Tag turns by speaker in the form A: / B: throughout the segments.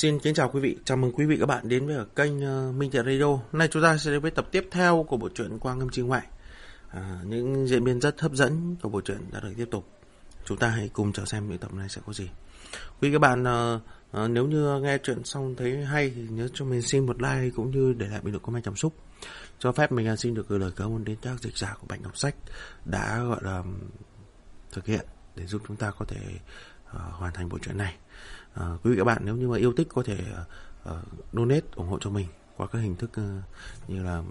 A: Xin kính chào quý vị, chào mừng quý vị các bạn đến với kênh ờ, Minh Thiện Radio. Nay chúng ta sẽ đến với tập tiếp theo của bộ truyện Quang Ngâm Trinh Ngoại. À, những diễn biến rất hấp dẫn của bộ truyện đã được tiếp tục. Chúng ta hãy cùng chờ xem những tập này sẽ có gì. Quý vị các bạn à, à, nếu như nghe chuyện xong thấy hay thì nhớ cho mình xin một like cũng như để lại bình luận comment cảm xúc. Cho phép mình xin được gửi lời cảm ơn đến các dịch giả của Bạch Ngọc Sách đã gọi là thực hiện để giúp chúng ta có thể uh, hoàn thành bộ truyện này. À, quý vị các bạn nếu như mà yêu thích có thể uh, donate ủng hộ cho mình qua các hình thức uh, như là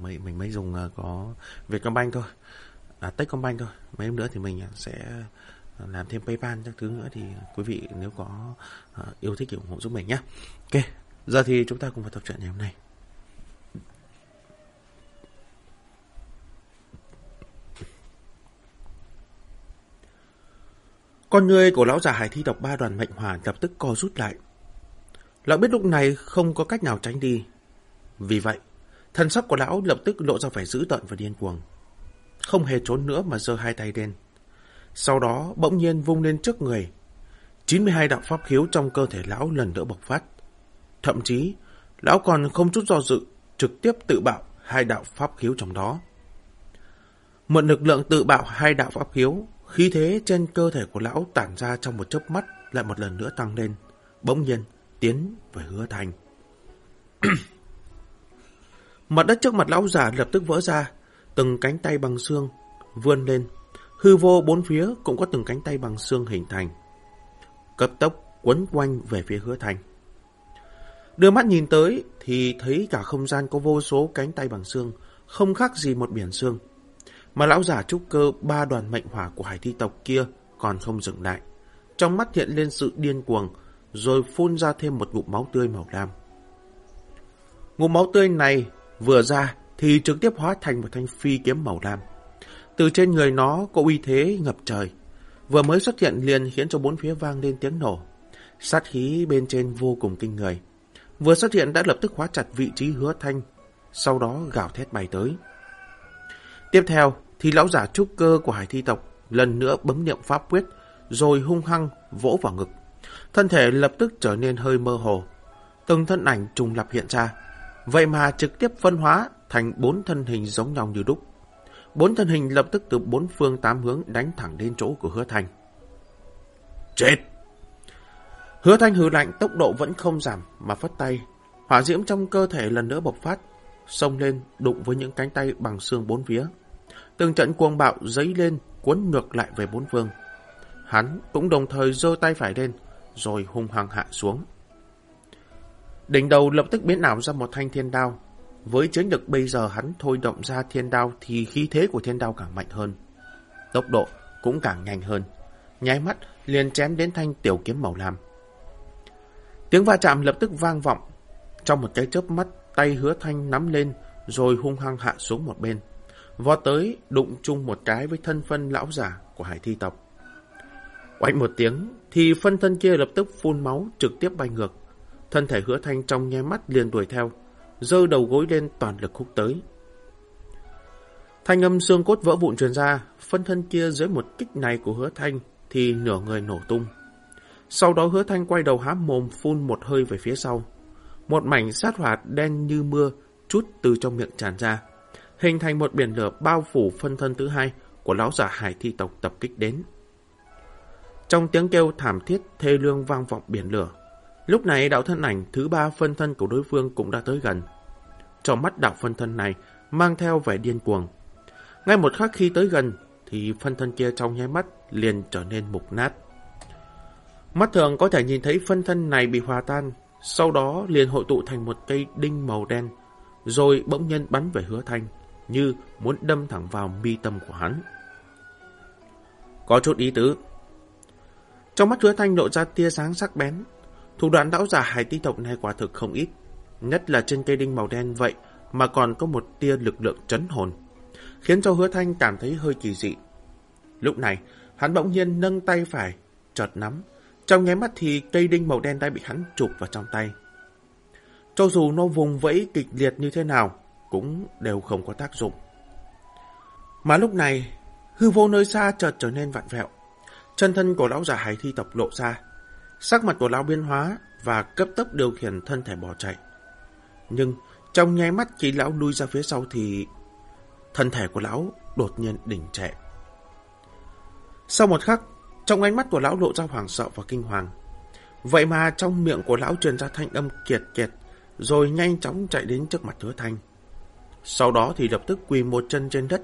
A: mấy mình mới dùng uh, có Vietcombank thôi, à, Techcombank thôi. Mấy hôm nữa thì mình sẽ làm thêm PayPal các thứ nữa thì quý vị nếu có uh, yêu thích thì ủng hộ giúp mình nhé. Ok, giờ thì chúng ta cùng vào tập truyện ngày hôm nay. Con người của lão già hải thi độc ba đoàn mệnh hỏa lập tức co rút lại. Lão biết lúc này không có cách nào tránh đi. Vì vậy, thần sắc của lão lập tức lộ ra vẻ dữ tợn và điên cuồng. Không hề trốn nữa mà giơ hai tay lên. Sau đó bỗng nhiên vung lên trước người. 92 đạo pháp khiếu trong cơ thể lão lần nữa bộc phát. Thậm chí, lão còn không chút do dự, trực tiếp tự bạo hai đạo pháp khiếu trong đó. Mượn lực lượng tự bạo hai đạo pháp khiếu, Khí thế trên cơ thể của lão tản ra trong một chớp mắt lại một lần nữa tăng lên, bỗng nhiên tiến về hứa thành. mặt đất trước mặt lão giả lập tức vỡ ra, từng cánh tay bằng xương vươn lên, hư vô bốn phía cũng có từng cánh tay bằng xương hình thành. Cấp tốc quấn quanh về phía hứa thành. Đưa mắt nhìn tới thì thấy cả không gian có vô số cánh tay bằng xương, không khác gì một biển xương. Mà lão giả trúc cơ ba đoàn mệnh hỏa của hải thi tộc kia còn không dừng lại. Trong mắt hiện lên sự điên cuồng, rồi phun ra thêm một ngụm máu tươi màu lam. Ngụm máu tươi này vừa ra thì trực tiếp hóa thành một thanh phi kiếm màu lam. Từ trên người nó có uy thế ngập trời. Vừa mới xuất hiện liền khiến cho bốn phía vang lên tiếng nổ. Sát khí bên trên vô cùng kinh người. Vừa xuất hiện đã lập tức khóa chặt vị trí hứa thanh, sau đó gào thét bay tới. Tiếp theo thì lão giả trúc cơ của hải thi tộc lần nữa bấm niệm pháp quyết rồi hung hăng vỗ vào ngực. Thân thể lập tức trở nên hơi mơ hồ. Từng thân ảnh trùng lập hiện ra. Vậy mà trực tiếp phân hóa thành bốn thân hình giống nhau như đúc. Bốn thân hình lập tức từ bốn phương tám hướng đánh thẳng đến chỗ của hứa thanh. Chết! Hứa thanh hừ lạnh tốc độ vẫn không giảm mà phất tay. Hỏa diễm trong cơ thể lần nữa bộc phát, xông lên đụng với những cánh tay bằng xương bốn phía. Từng trận cuồng bạo dấy lên, cuốn ngược lại về bốn phương. Hắn cũng đồng thời giơ tay phải lên, rồi hung hăng hạ xuống. Đỉnh đầu lập tức biến ảo ra một thanh thiên đao. Với chiến lực bây giờ hắn thôi động ra thiên đao thì khí thế của thiên đao càng mạnh hơn. Tốc độ cũng càng nhanh hơn. Nháy mắt liền chém đến thanh tiểu kiếm màu lam. Tiếng va chạm lập tức vang vọng. Trong một cái chớp mắt, tay hứa thanh nắm lên, rồi hung hăng hạ xuống một bên vọt tới đụng chung một cái với thân phân lão giả của hải thi tộc. oanh một tiếng, thì phân thân kia lập tức phun máu trực tiếp bay ngược. Thân thể hứa thanh trong nháy mắt liền đuổi theo, dơ đầu gối lên toàn lực khúc tới. Thanh âm xương cốt vỡ vụn truyền ra, phân thân kia dưới một kích này của hứa thanh thì nửa người nổ tung. Sau đó hứa thanh quay đầu há mồm phun một hơi về phía sau. Một mảnh sát hỏa đen như mưa chút từ trong miệng tràn ra hình thành một biển lửa bao phủ phân thân thứ hai của lão giả hải thi tộc tập kích đến. Trong tiếng kêu thảm thiết thê lương vang vọng biển lửa, lúc này đạo thân ảnh thứ ba phân thân của đối phương cũng đã tới gần. Trong mắt đạo phân thân này mang theo vẻ điên cuồng. Ngay một khắc khi tới gần, thì phân thân kia trong nháy mắt liền trở nên mục nát. Mắt thường có thể nhìn thấy phân thân này bị hòa tan, sau đó liền hội tụ thành một cây đinh màu đen, rồi bỗng nhiên bắn về hứa thanh như muốn đâm thẳng vào mi tâm của hắn. Có chút ý tứ. Trong mắt hứa thanh lộ ra tia sáng sắc bén. Thủ đoạn đảo giả hải ti tộc này quả thực không ít. Nhất là trên cây đinh màu đen vậy mà còn có một tia lực lượng chấn hồn. Khiến cho hứa thanh cảm thấy hơi kỳ dị. Lúc này, hắn bỗng nhiên nâng tay phải, chợt nắm. Trong nháy mắt thì cây đinh màu đen đã bị hắn chụp vào trong tay. Cho dù nó vùng vẫy kịch liệt như thế nào, cũng đều không có tác dụng. Mà lúc này, hư vô nơi xa chợt trở nên vặn vẹo. Chân thân của lão già hải thi tập lộ ra. Sắc mặt của lão biến hóa và cấp tốc điều khiển thân thể bỏ chạy. Nhưng trong nháy mắt khi lão lui ra phía sau thì thân thể của lão đột nhiên đỉnh trệ. Sau một khắc, trong ánh mắt của lão lộ ra hoảng sợ và kinh hoàng. Vậy mà trong miệng của lão truyền ra thanh âm kiệt kiệt, rồi nhanh chóng chạy đến trước mặt hứa thanh. Sau đó thì lập tức quỳ một chân trên đất,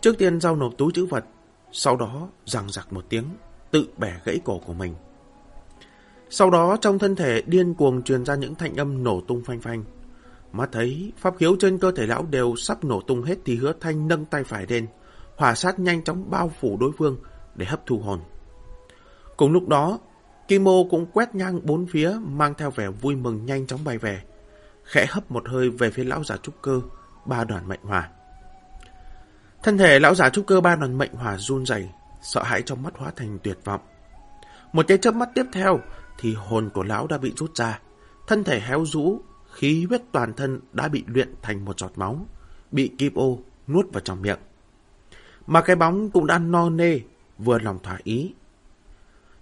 A: trước tiên giao nộp túi chữ vật, sau đó rằng giặc một tiếng, tự bẻ gãy cổ của mình. Sau đó trong thân thể điên cuồng truyền ra những thanh âm nổ tung phanh phanh. Mắt thấy pháp khiếu trên cơ thể lão đều sắp nổ tung hết thì hứa thanh nâng tay phải lên, hỏa sát nhanh chóng bao phủ đối phương để hấp thu hồn. Cùng lúc đó, Kim cũng quét ngang bốn phía mang theo vẻ vui mừng nhanh chóng bay về, khẽ hấp một hơi về phía lão giả trúc cơ, ba đoàn mệnh hỏa. Thân thể lão giả trúc cơ ba đoàn mệnh hỏa run rẩy, sợ hãi trong mắt hóa thành tuyệt vọng. Một cái chớp mắt tiếp theo thì hồn của lão đã bị rút ra, thân thể héo rũ, khí huyết toàn thân đã bị luyện thành một giọt máu, bị Kim Ô nuốt vào trong miệng. Mà cái bóng cũng đã no nê, vừa lòng thỏa ý.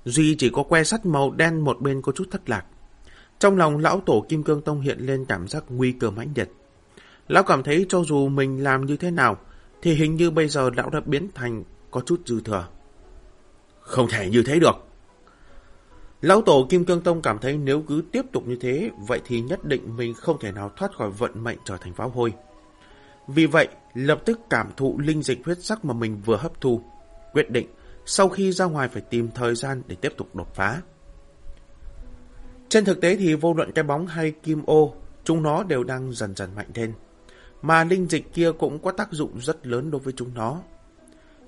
A: Duy chỉ có que sắt màu đen một bên có chút thất lạc. Trong lòng lão tổ Kim Cương Tông hiện lên cảm giác nguy cơ mãnh liệt. Lão cảm thấy cho dù mình làm như thế nào, thì hình như bây giờ lão đã biến thành có chút dư thừa. Không thể như thế được. Lão tổ Kim Cương Tông cảm thấy nếu cứ tiếp tục như thế, vậy thì nhất định mình không thể nào thoát khỏi vận mệnh trở thành pháo hôi. Vì vậy, lập tức cảm thụ linh dịch huyết sắc mà mình vừa hấp thu, quyết định sau khi ra ngoài phải tìm thời gian để tiếp tục đột phá. Trên thực tế thì vô luận cái bóng hay kim ô, chúng nó đều đang dần dần mạnh lên. Mà linh dịch kia cũng có tác dụng rất lớn đối với chúng nó.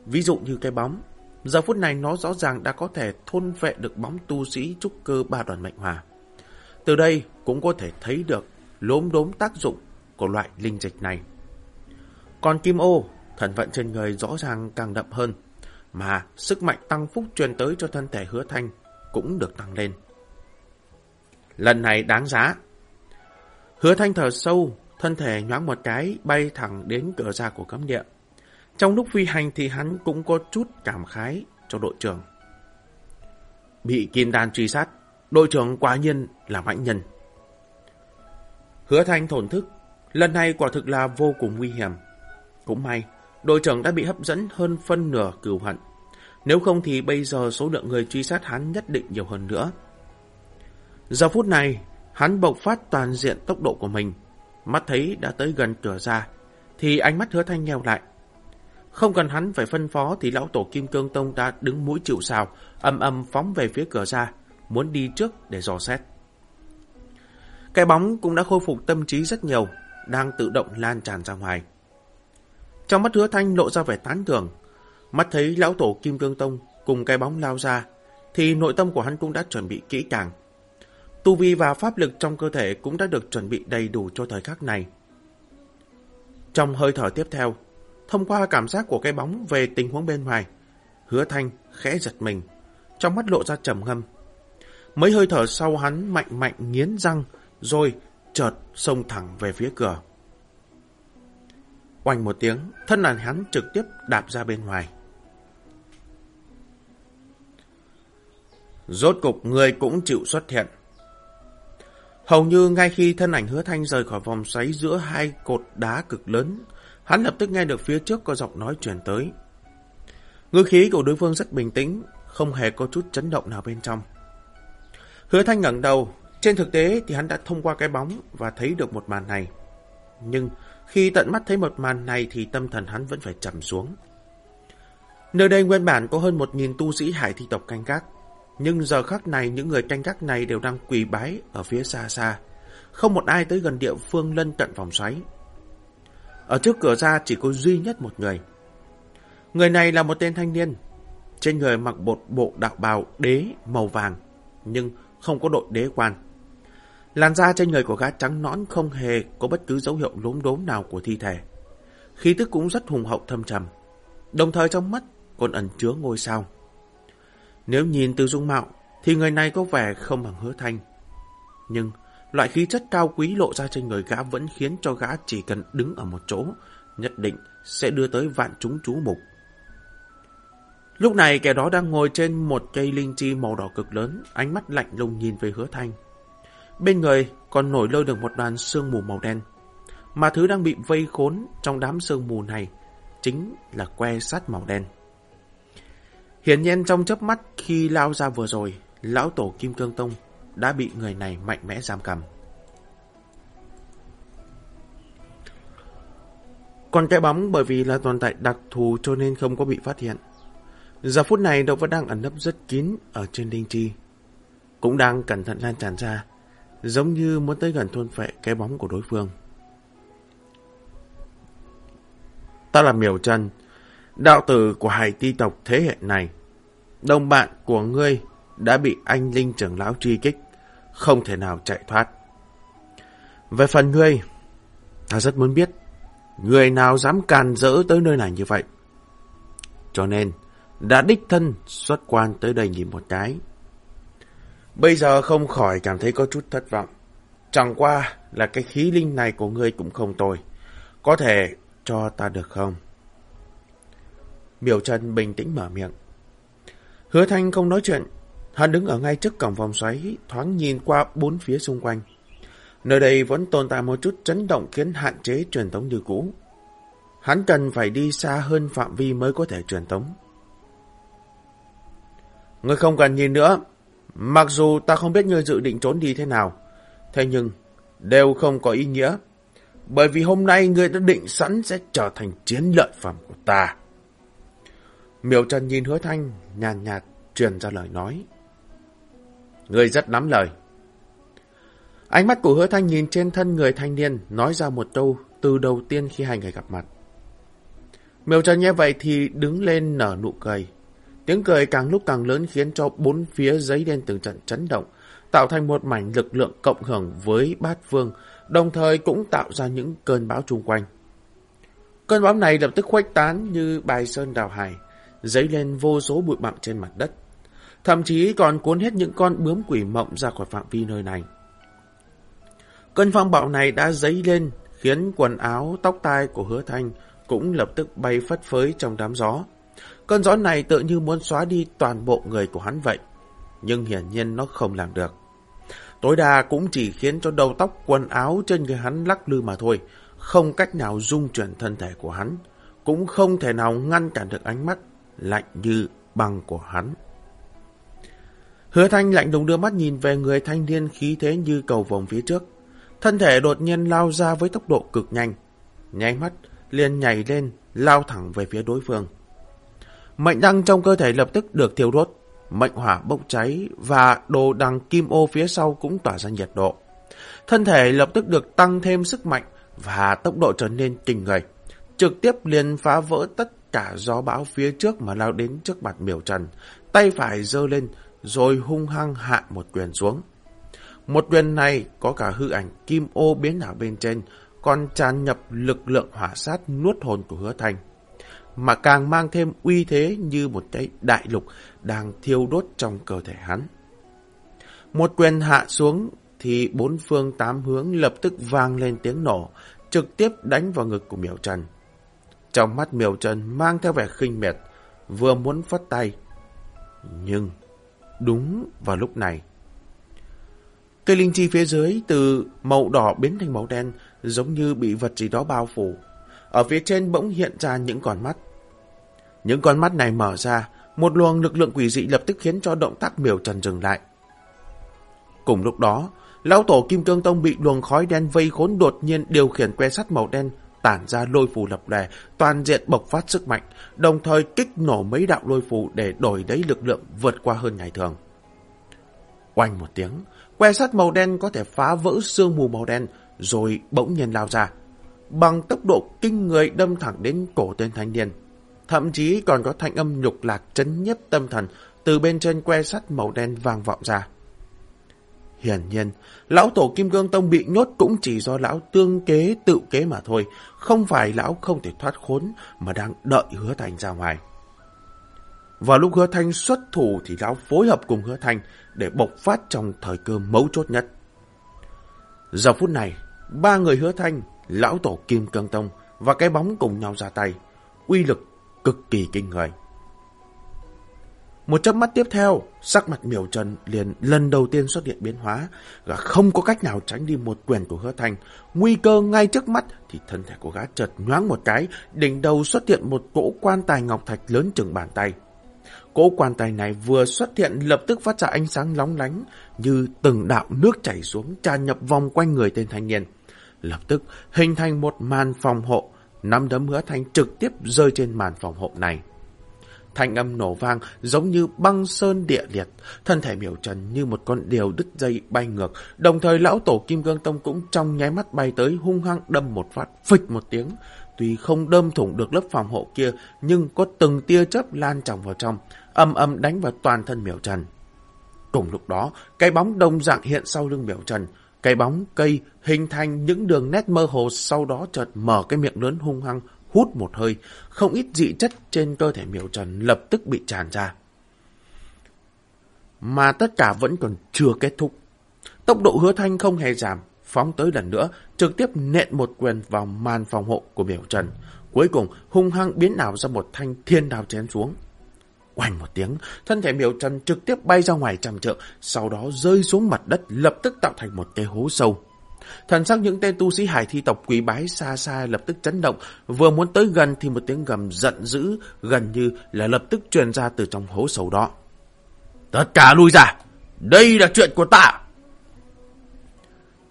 A: Ví dụ như cái bóng, giờ phút này nó rõ ràng đã có thể thôn vệ được bóng tu sĩ trúc cơ ba đoàn mệnh hòa. Từ đây cũng có thể thấy được lốm đốm tác dụng của loại linh dịch này. Còn kim ô, thần vận trên người rõ ràng càng đậm hơn, mà sức mạnh tăng phúc truyền tới cho thân thể hứa thanh cũng được tăng lên. Lần này đáng giá. Hứa thanh thở sâu, thân thể nhoáng một cái bay thẳng đến cửa ra của cấm địa. Trong lúc phi hành thì hắn cũng có chút cảm khái cho đội trưởng. Bị kim đan truy sát, đội trưởng quả nhiên là mạnh nhân. Hứa thanh thổn thức, lần này quả thực là vô cùng nguy hiểm. Cũng may, đội trưởng đã bị hấp dẫn hơn phân nửa cửu hận. Nếu không thì bây giờ số lượng người truy sát hắn nhất định nhiều hơn nữa. Giờ phút này, hắn bộc phát toàn diện tốc độ của mình. Mắt thấy đã tới gần cửa ra, thì ánh mắt hứa thanh nheo lại. Không cần hắn phải phân phó thì lão tổ Kim Cương Tông đã đứng mũi chịu sào, âm âm phóng về phía cửa ra, muốn đi trước để dò xét. Cái bóng cũng đã khôi phục tâm trí rất nhiều, đang tự động lan tràn ra ngoài. Trong mắt hứa thanh lộ ra vẻ tán thưởng, mắt thấy lão tổ Kim Cương Tông cùng cái bóng lao ra, thì nội tâm của hắn cũng đã chuẩn bị kỹ càng. Tu vi và pháp lực trong cơ thể cũng đã được chuẩn bị đầy đủ cho thời khắc này. Trong hơi thở tiếp theo, thông qua cảm giác của cái bóng về tình huống bên ngoài, hứa thanh khẽ giật mình, trong mắt lộ ra trầm ngâm. Mấy hơi thở sau hắn mạnh mạnh nghiến răng, rồi chợt xông thẳng về phía cửa. Oanh một tiếng, thân là hắn trực tiếp đạp ra bên ngoài. Rốt cục người cũng chịu xuất hiện. Hầu như ngay khi thân ảnh hứa thanh rời khỏi vòng xoáy giữa hai cột đá cực lớn, hắn lập tức nghe được phía trước có giọng nói truyền tới. Ngư khí của đối phương rất bình tĩnh, không hề có chút chấn động nào bên trong. Hứa thanh ngẩng đầu, trên thực tế thì hắn đã thông qua cái bóng và thấy được một màn này. Nhưng khi tận mắt thấy một màn này thì tâm thần hắn vẫn phải trầm xuống. Nơi đây nguyên bản có hơn một nghìn tu sĩ hải thi tộc canh gác. Nhưng giờ khắc này những người canh gác này đều đang quỳ bái ở phía xa xa. Không một ai tới gần địa phương lân cận vòng xoáy. Ở trước cửa ra chỉ có duy nhất một người. Người này là một tên thanh niên. Trên người mặc bột bộ đạo bào đế màu vàng, nhưng không có đội đế quan. Làn da trên người của gã trắng nõn không hề có bất cứ dấu hiệu lốm đốm nào của thi thể. Khí tức cũng rất hùng hậu thâm trầm. Đồng thời trong mắt còn ẩn chứa ngôi sao. Nếu nhìn từ dung mạo, thì người này có vẻ không bằng hứa thanh. Nhưng loại khí chất cao quý lộ ra trên người gã vẫn khiến cho gã chỉ cần đứng ở một chỗ, nhất định sẽ đưa tới vạn chúng chú mục. Lúc này kẻ đó đang ngồi trên một cây linh chi màu đỏ cực lớn, ánh mắt lạnh lùng nhìn về hứa thanh. Bên người còn nổi lơ được một đoàn sương mù màu đen. Mà thứ đang bị vây khốn trong đám sương mù này chính là que sắt màu đen. Hiển nhiên trong chớp mắt khi lao ra vừa rồi, lão tổ Kim Cương Tông đã bị người này mạnh mẽ giam cầm. Còn cái bóng bởi vì là tồn tại đặc thù cho nên không có bị phát hiện. Giờ phút này độc vẫn đang ẩn nấp rất kín ở trên đinh chi. Cũng đang cẩn thận lan tràn ra, giống như muốn tới gần thôn phệ cái bóng của đối phương. Ta là Miểu Trần, đạo tử của hải ti tộc thế hệ này. Đồng bạn của ngươi đã bị anh Linh trưởng lão truy kích, không thể nào chạy thoát. Về phần ngươi, ta rất muốn biết, người nào dám càn rỡ tới nơi này như vậy. Cho nên, đã đích thân xuất quan tới đây nhìn một cái. Bây giờ không khỏi cảm thấy có chút thất vọng. Chẳng qua là cái khí linh này của ngươi cũng không tồi. Có thể cho ta được không? Miểu Trần bình tĩnh mở miệng. Hứa Thanh không nói chuyện. Hắn đứng ở ngay trước cổng vòng xoáy, thoáng nhìn qua bốn phía xung quanh. Nơi đây vẫn tồn tại một chút chấn động khiến hạn chế truyền tống như cũ. Hắn cần phải đi xa hơn phạm vi mới có thể truyền tống. Ngươi không cần nhìn nữa. Mặc dù ta không biết ngươi dự định trốn đi thế nào, thế nhưng đều không có ý nghĩa. Bởi vì hôm nay ngươi đã định sẵn sẽ trở thành chiến lợi phẩm của ta. Miểu Trần nhìn hứa thanh, nhàn nhạt, truyền ra lời nói. Người rất nắm lời. Ánh mắt của hứa thanh nhìn trên thân người thanh niên, nói ra một câu từ đầu tiên khi hai người gặp mặt. Miểu Trần nghe vậy thì đứng lên nở nụ cười. Tiếng cười càng lúc càng lớn khiến cho bốn phía giấy đen từng trận chấn động, tạo thành một mảnh lực lượng cộng hưởng với bát vương, đồng thời cũng tạo ra những cơn bão chung quanh. Cơn bão này lập tức khuếch tán như bài sơn đào hải, dấy lên vô số bụi bặm trên mặt đất. Thậm chí còn cuốn hết những con bướm quỷ mộng ra khỏi phạm vi nơi này. Cơn phong bạo này đã dấy lên, khiến quần áo, tóc tai của hứa thanh cũng lập tức bay phất phới trong đám gió. Cơn gió này tự như muốn xóa đi toàn bộ người của hắn vậy. Nhưng hiển nhiên nó không làm được. Tối đa cũng chỉ khiến cho đầu tóc quần áo trên người hắn lắc lư mà thôi. Không cách nào dung chuyển thân thể của hắn. Cũng không thể nào ngăn cản được ánh mắt lạnh như băng của hắn. Hứa thanh lạnh lùng đưa mắt nhìn về người thanh niên khí thế như cầu vòng phía trước. Thân thể đột nhiên lao ra với tốc độ cực nhanh. Nháy mắt, liền nhảy lên, lao thẳng về phía đối phương. Mệnh đăng trong cơ thể lập tức được thiêu đốt, mệnh hỏa bốc cháy và đồ đằng kim ô phía sau cũng tỏa ra nhiệt độ. Thân thể lập tức được tăng thêm sức mạnh và tốc độ trở nên kinh người. Trực tiếp liền phá vỡ tất cả gió bão phía trước mà lao đến trước mặt miểu trần. Tay phải giơ lên rồi hung hăng hạ một quyền xuống. Một quyền này có cả hư ảnh kim ô biến ảo bên trên, còn tràn nhập lực lượng hỏa sát nuốt hồn của hứa thành mà càng mang thêm uy thế như một cái đại lục đang thiêu đốt trong cơ thể hắn. Một quyền hạ xuống thì bốn phương tám hướng lập tức vang lên tiếng nổ, trực tiếp đánh vào ngực của Miểu Trần. Trong mắt miều Trần mang theo vẻ khinh miệt, vừa muốn phất tay. Nhưng, đúng vào lúc này, cây linh chi phía dưới từ màu đỏ biến thành màu đen, giống như bị vật gì đó bao phủ. Ở phía trên bỗng hiện ra những con mắt. Những con mắt này mở ra, một luồng lực lượng quỷ dị lập tức khiến cho động tác miều trần dừng lại. Cùng lúc đó, lão tổ Kim Cương Tông bị luồng khói đen vây khốn đột nhiên điều khiển que sắt màu đen tản ra lôi phù lập lè, toàn diện bộc phát sức mạnh, đồng thời kích nổ mấy đạo lôi phù để đổi lấy lực lượng vượt qua hơn ngày thường. Oanh một tiếng, que sắt màu đen có thể phá vỡ sương mù màu đen, rồi bỗng nhiên lao ra. Bằng tốc độ kinh người đâm thẳng đến cổ tên thanh niên. Thậm chí còn có thanh âm nhục lạc chấn nhiếp tâm thần từ bên trên que sắt màu đen vang vọng ra. Hiển nhiên, lão tổ Kim Cương Tông bị nhốt cũng chỉ do lão tương kế tự kế mà thôi, không phải lão không thể thoát khốn mà đang đợi hứa thành ra ngoài. Vào lúc hứa thanh xuất thủ thì lão phối hợp cùng hứa thanh để bộc phát trong thời cơ mấu chốt nhất. Giờ phút này, ba người hứa thanh, lão tổ Kim Cương Tông và cái bóng cùng nhau ra tay. Uy lực cực kỳ kinh người. Một chớp mắt tiếp theo, sắc mặt miểu trần liền lần đầu tiên xuất hiện biến hóa, gã không có cách nào tránh đi một quyền của hứa thành Nguy cơ ngay trước mắt thì thân thể của gã chợt nhoáng một cái, đỉnh đầu xuất hiện một cỗ quan tài ngọc thạch lớn chừng bàn tay. Cỗ quan tài này vừa xuất hiện lập tức phát ra ánh sáng lóng lánh, như từng đạo nước chảy xuống tràn nhập vòng quanh người tên thanh niên. Lập tức hình thành một màn phòng hộ, nắm đấm hứa thành trực tiếp rơi trên màn phòng hộ này. Thanh âm nổ vang giống như băng sơn địa liệt, thân thể miểu trần như một con điều đứt dây bay ngược, đồng thời lão tổ Kim Cương Tông cũng trong nháy mắt bay tới hung hăng đâm một phát, phịch một tiếng. Tuy không đâm thủng được lớp phòng hộ kia, nhưng có từng tia chớp lan trọng vào trong, âm âm đánh vào toàn thân miểu trần. Cùng lúc đó, cái bóng đồng dạng hiện sau lưng miểu trần, cái bóng cây hình thành những đường nét mơ hồ sau đó chợt mở cái miệng lớn hung hăng hút một hơi, không ít dị chất trên cơ thể miểu trần lập tức bị tràn ra. Mà tất cả vẫn còn chưa kết thúc. Tốc độ hứa thanh không hề giảm, phóng tới lần nữa, trực tiếp nện một quyền vào màn phòng hộ của miểu trần. Cuối cùng hung hăng biến ảo ra một thanh thiên đao chém xuống. Oanh một tiếng, thân thể miểu trần trực tiếp bay ra ngoài trăm trượng, sau đó rơi xuống mặt đất lập tức tạo thành một cái hố sâu. Thần sắc những tên tu sĩ hải thi tộc quý bái xa xa lập tức chấn động, vừa muốn tới gần thì một tiếng gầm giận dữ gần như là lập tức truyền ra từ trong hố sâu đó. Tất cả lui ra! Đây là chuyện của ta!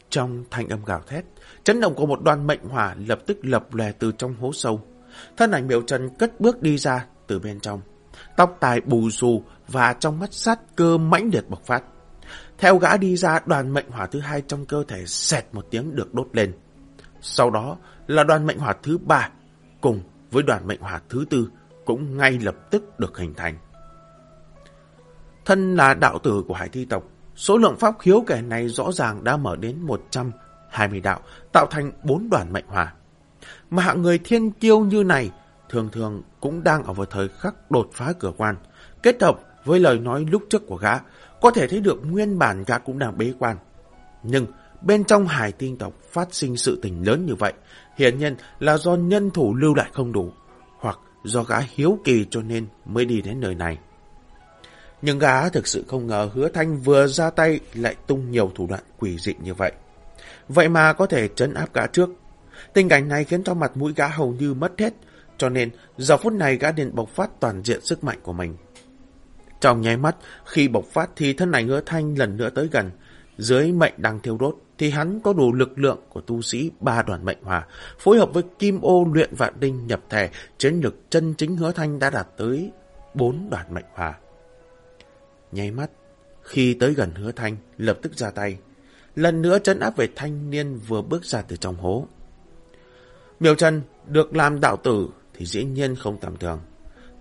A: Trong thanh âm gào thét, chấn động của một đoàn mệnh hỏa lập tức lập lè từ trong hố sâu. Thân ảnh miệu trần cất bước đi ra từ bên trong. Tóc tai bù xù và trong mắt sát cơ mãnh liệt bộc phát. Theo gã đi ra, đoàn mệnh hỏa thứ hai trong cơ thể xẹt một tiếng được đốt lên. Sau đó là đoàn mệnh hỏa thứ ba, cùng với đoàn mệnh hỏa thứ tư cũng ngay lập tức được hình thành. Thân là đạo tử của hải thi tộc, số lượng pháp khiếu kẻ này rõ ràng đã mở đến 120 đạo, tạo thành bốn đoàn mệnh hỏa. Mà hạng người thiên kiêu như này thường thường cũng đang ở vào thời khắc đột phá cửa quan, kết hợp với lời nói lúc trước của gã, có thể thấy được nguyên bản gã cũng đang bế quan. Nhưng bên trong hải tinh tộc phát sinh sự tình lớn như vậy, hiển nhiên là do nhân thủ lưu lại không đủ, hoặc do gã hiếu kỳ cho nên mới đi đến nơi này. Nhưng gã thực sự không ngờ hứa thanh vừa ra tay lại tung nhiều thủ đoạn quỷ dị như vậy. Vậy mà có thể trấn áp gã trước. Tình cảnh này khiến cho mặt mũi gã hầu như mất hết, cho nên giờ phút này gã liền bộc phát toàn diện sức mạnh của mình. Trong nháy mắt, khi bộc phát thì thân ảnh hứa thanh lần nữa tới gần. Dưới mệnh đang thiêu đốt, thì hắn có đủ lực lượng của tu sĩ ba đoàn mệnh hòa, phối hợp với kim ô luyện vạn đinh nhập thể, chiến lực chân chính hứa thanh đã đạt tới bốn đoàn mệnh hòa. Nháy mắt, khi tới gần hứa thanh, lập tức ra tay, lần nữa chấn áp về thanh niên vừa bước ra từ trong hố. Miêu Trần được làm đạo tử thì dĩ nhiên không tầm thường.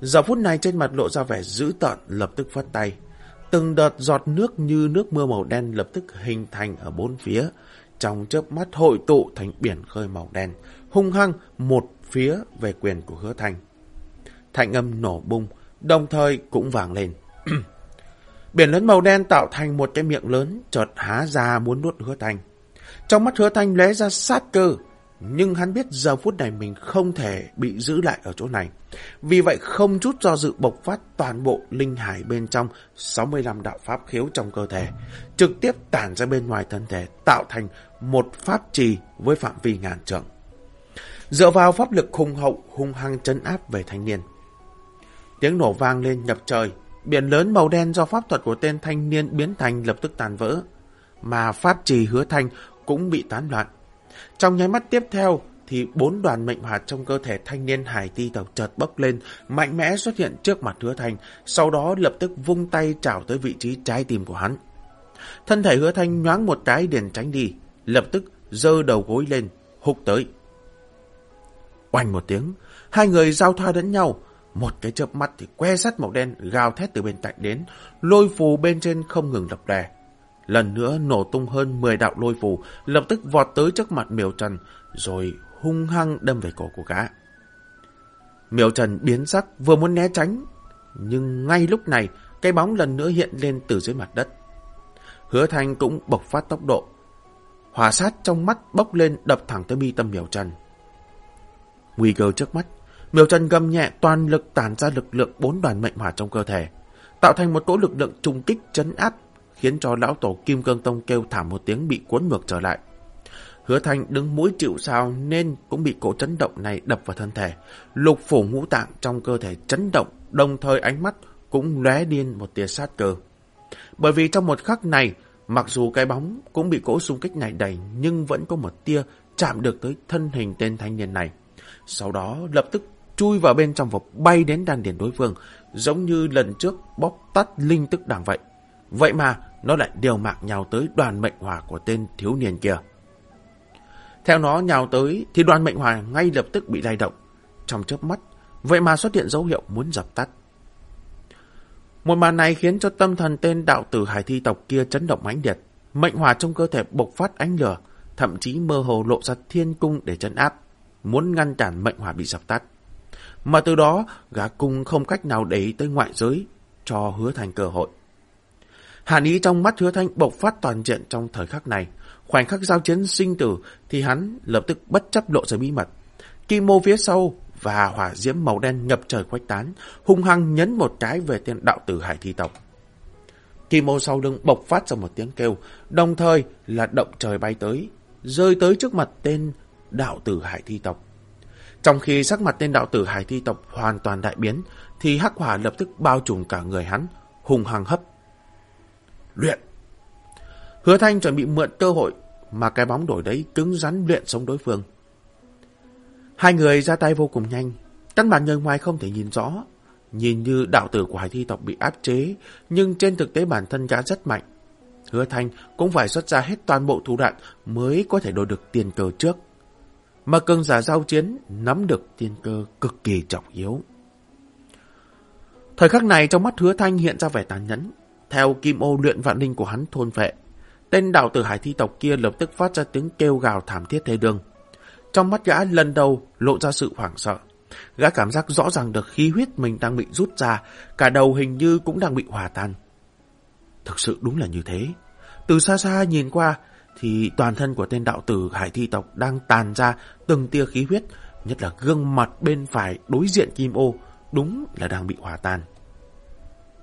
A: Giờ phút này trên mặt lộ ra vẻ dữ tợn lập tức phất tay. Từng đợt giọt nước như nước mưa màu đen lập tức hình thành ở bốn phía. Trong chớp mắt hội tụ thành biển khơi màu đen, hung hăng một phía về quyền của hứa thanh. Thanh âm nổ bung, đồng thời cũng vàng lên. biển lớn màu đen tạo thành một cái miệng lớn, chợt há ra muốn nuốt hứa thanh. Trong mắt hứa thanh lóe ra sát cơ, nhưng hắn biết giờ phút này mình không thể bị giữ lại ở chỗ này. Vì vậy không chút do dự bộc phát toàn bộ linh hải bên trong 65 đạo pháp khiếu trong cơ thể, trực tiếp tản ra bên ngoài thân thể, tạo thành một pháp trì với phạm vi ngàn trượng. Dựa vào pháp lực hùng hậu, hung hăng chấn áp về thanh niên. Tiếng nổ vang lên nhập trời, biển lớn màu đen do pháp thuật của tên thanh niên biến thành lập tức tàn vỡ, mà pháp trì hứa thanh cũng bị tán loạn trong nháy mắt tiếp theo, thì bốn đoàn mệnh hạt trong cơ thể thanh niên hải ti tộc chợt bốc lên, mạnh mẽ xuất hiện trước mặt hứa thanh, sau đó lập tức vung tay chảo tới vị trí trái tim của hắn. Thân thể hứa thanh nhoáng một cái điền tránh đi, lập tức giơ đầu gối lên, húc tới. Oanh một tiếng, hai người giao thoa lẫn nhau, một cái chớp mắt thì que sắt màu đen gào thét từ bên cạnh đến, lôi phù bên trên không ngừng lập đè lần nữa nổ tung hơn 10 đạo lôi phù, lập tức vọt tới trước mặt Miêu Trần, rồi hung hăng đâm về cổ của gã. Miêu Trần biến sắc, vừa muốn né tránh, nhưng ngay lúc này, cái bóng lần nữa hiện lên từ dưới mặt đất. Hứa Thanh cũng bộc phát tốc độ. Hỏa sát trong mắt bốc lên đập thẳng tới mi tâm Miêu Trần. Nguy cơ trước mắt, Miêu Trần gầm nhẹ toàn lực tản ra lực lượng bốn đoàn mệnh hỏa trong cơ thể. tạo thành một cỗ lực lượng trùng kích chấn áp, khiến cho lão tổ Kim Cương Tông kêu thảm một tiếng bị cuốn ngược trở lại. Hứa Thanh đứng mũi chịu sao nên cũng bị cỗ chấn động này đập vào thân thể. Lục phủ ngũ tạng trong cơ thể chấn động, đồng thời ánh mắt cũng lóe điên một tia sát cơ. Bởi vì trong một khắc này, mặc dù cái bóng cũng bị cỗ xung kích này đẩy, nhưng vẫn có một tia chạm được tới thân hình tên thanh niên này. Sau đó lập tức chui vào bên trong và bay đến đan điển đối phương, giống như lần trước bóp tắt linh tức đảng vậy. Vậy mà nó lại điều mạng nhào tới đoàn mệnh hỏa của tên thiếu niên kia. Theo nó nhào tới thì đoàn mệnh hỏa ngay lập tức bị lay động. Trong chớp mắt, vậy mà xuất hiện dấu hiệu muốn dập tắt. Một màn này khiến cho tâm thần tên đạo tử hải thi tộc kia chấn động mãnh liệt. Mệnh hỏa trong cơ thể bộc phát ánh lửa, thậm chí mơ hồ lộ ra thiên cung để chấn áp, muốn ngăn cản mệnh hỏa bị dập tắt. Mà từ đó, gã cung không cách nào để ý tới ngoại giới, cho hứa thành cơ hội. Hàn ý trong mắt hứa thanh bộc phát toàn diện trong thời khắc này. Khoảnh khắc giao chiến sinh tử thì hắn lập tức bất chấp lộ ra bí mật. Kim mô phía sau và hỏa diễm màu đen ngập trời khuếch tán, hung hăng nhấn một cái về tên đạo tử hải thi tộc. Kim mô sau lưng bộc phát ra một tiếng kêu, đồng thời là động trời bay tới, rơi tới trước mặt tên đạo tử hải thi tộc. Trong khi sắc mặt tên đạo tử hải thi tộc hoàn toàn đại biến, thì hắc hỏa lập tức bao trùm cả người hắn, hung hăng hấp. Luyện! Hứa Thanh chuẩn bị mượn cơ hội mà cái bóng đổi đấy cứng rắn luyện sống đối phương. Hai người ra tay vô cùng nhanh, căn bản người ngoài không thể nhìn rõ. Nhìn như đạo tử của hải thi tộc bị áp chế, nhưng trên thực tế bản thân đã rất mạnh. Hứa Thanh cũng phải xuất ra hết toàn bộ thủ đoạn mới có thể đổi được tiền cờ trước. Mà cường giả giao chiến nắm được tiền cơ cực kỳ trọng yếu. Thời khắc này trong mắt hứa thanh hiện ra vẻ tàn nhẫn. Theo kim ô luyện vạn linh của hắn thôn vệ, tên đạo tử hải thi tộc kia lập tức phát ra tiếng kêu gào thảm thiết thế đường. Trong mắt gã lần đầu lộ ra sự hoảng sợ. Gã cảm giác rõ ràng được khí huyết mình đang bị rút ra, cả đầu hình như cũng đang bị hòa tan. Thực sự đúng là như thế. Từ xa xa nhìn qua, thì toàn thân của tên đạo tử hải thi tộc đang tàn ra từng tia khí huyết, nhất là gương mặt bên phải đối diện kim ô, đúng là đang bị hòa tan.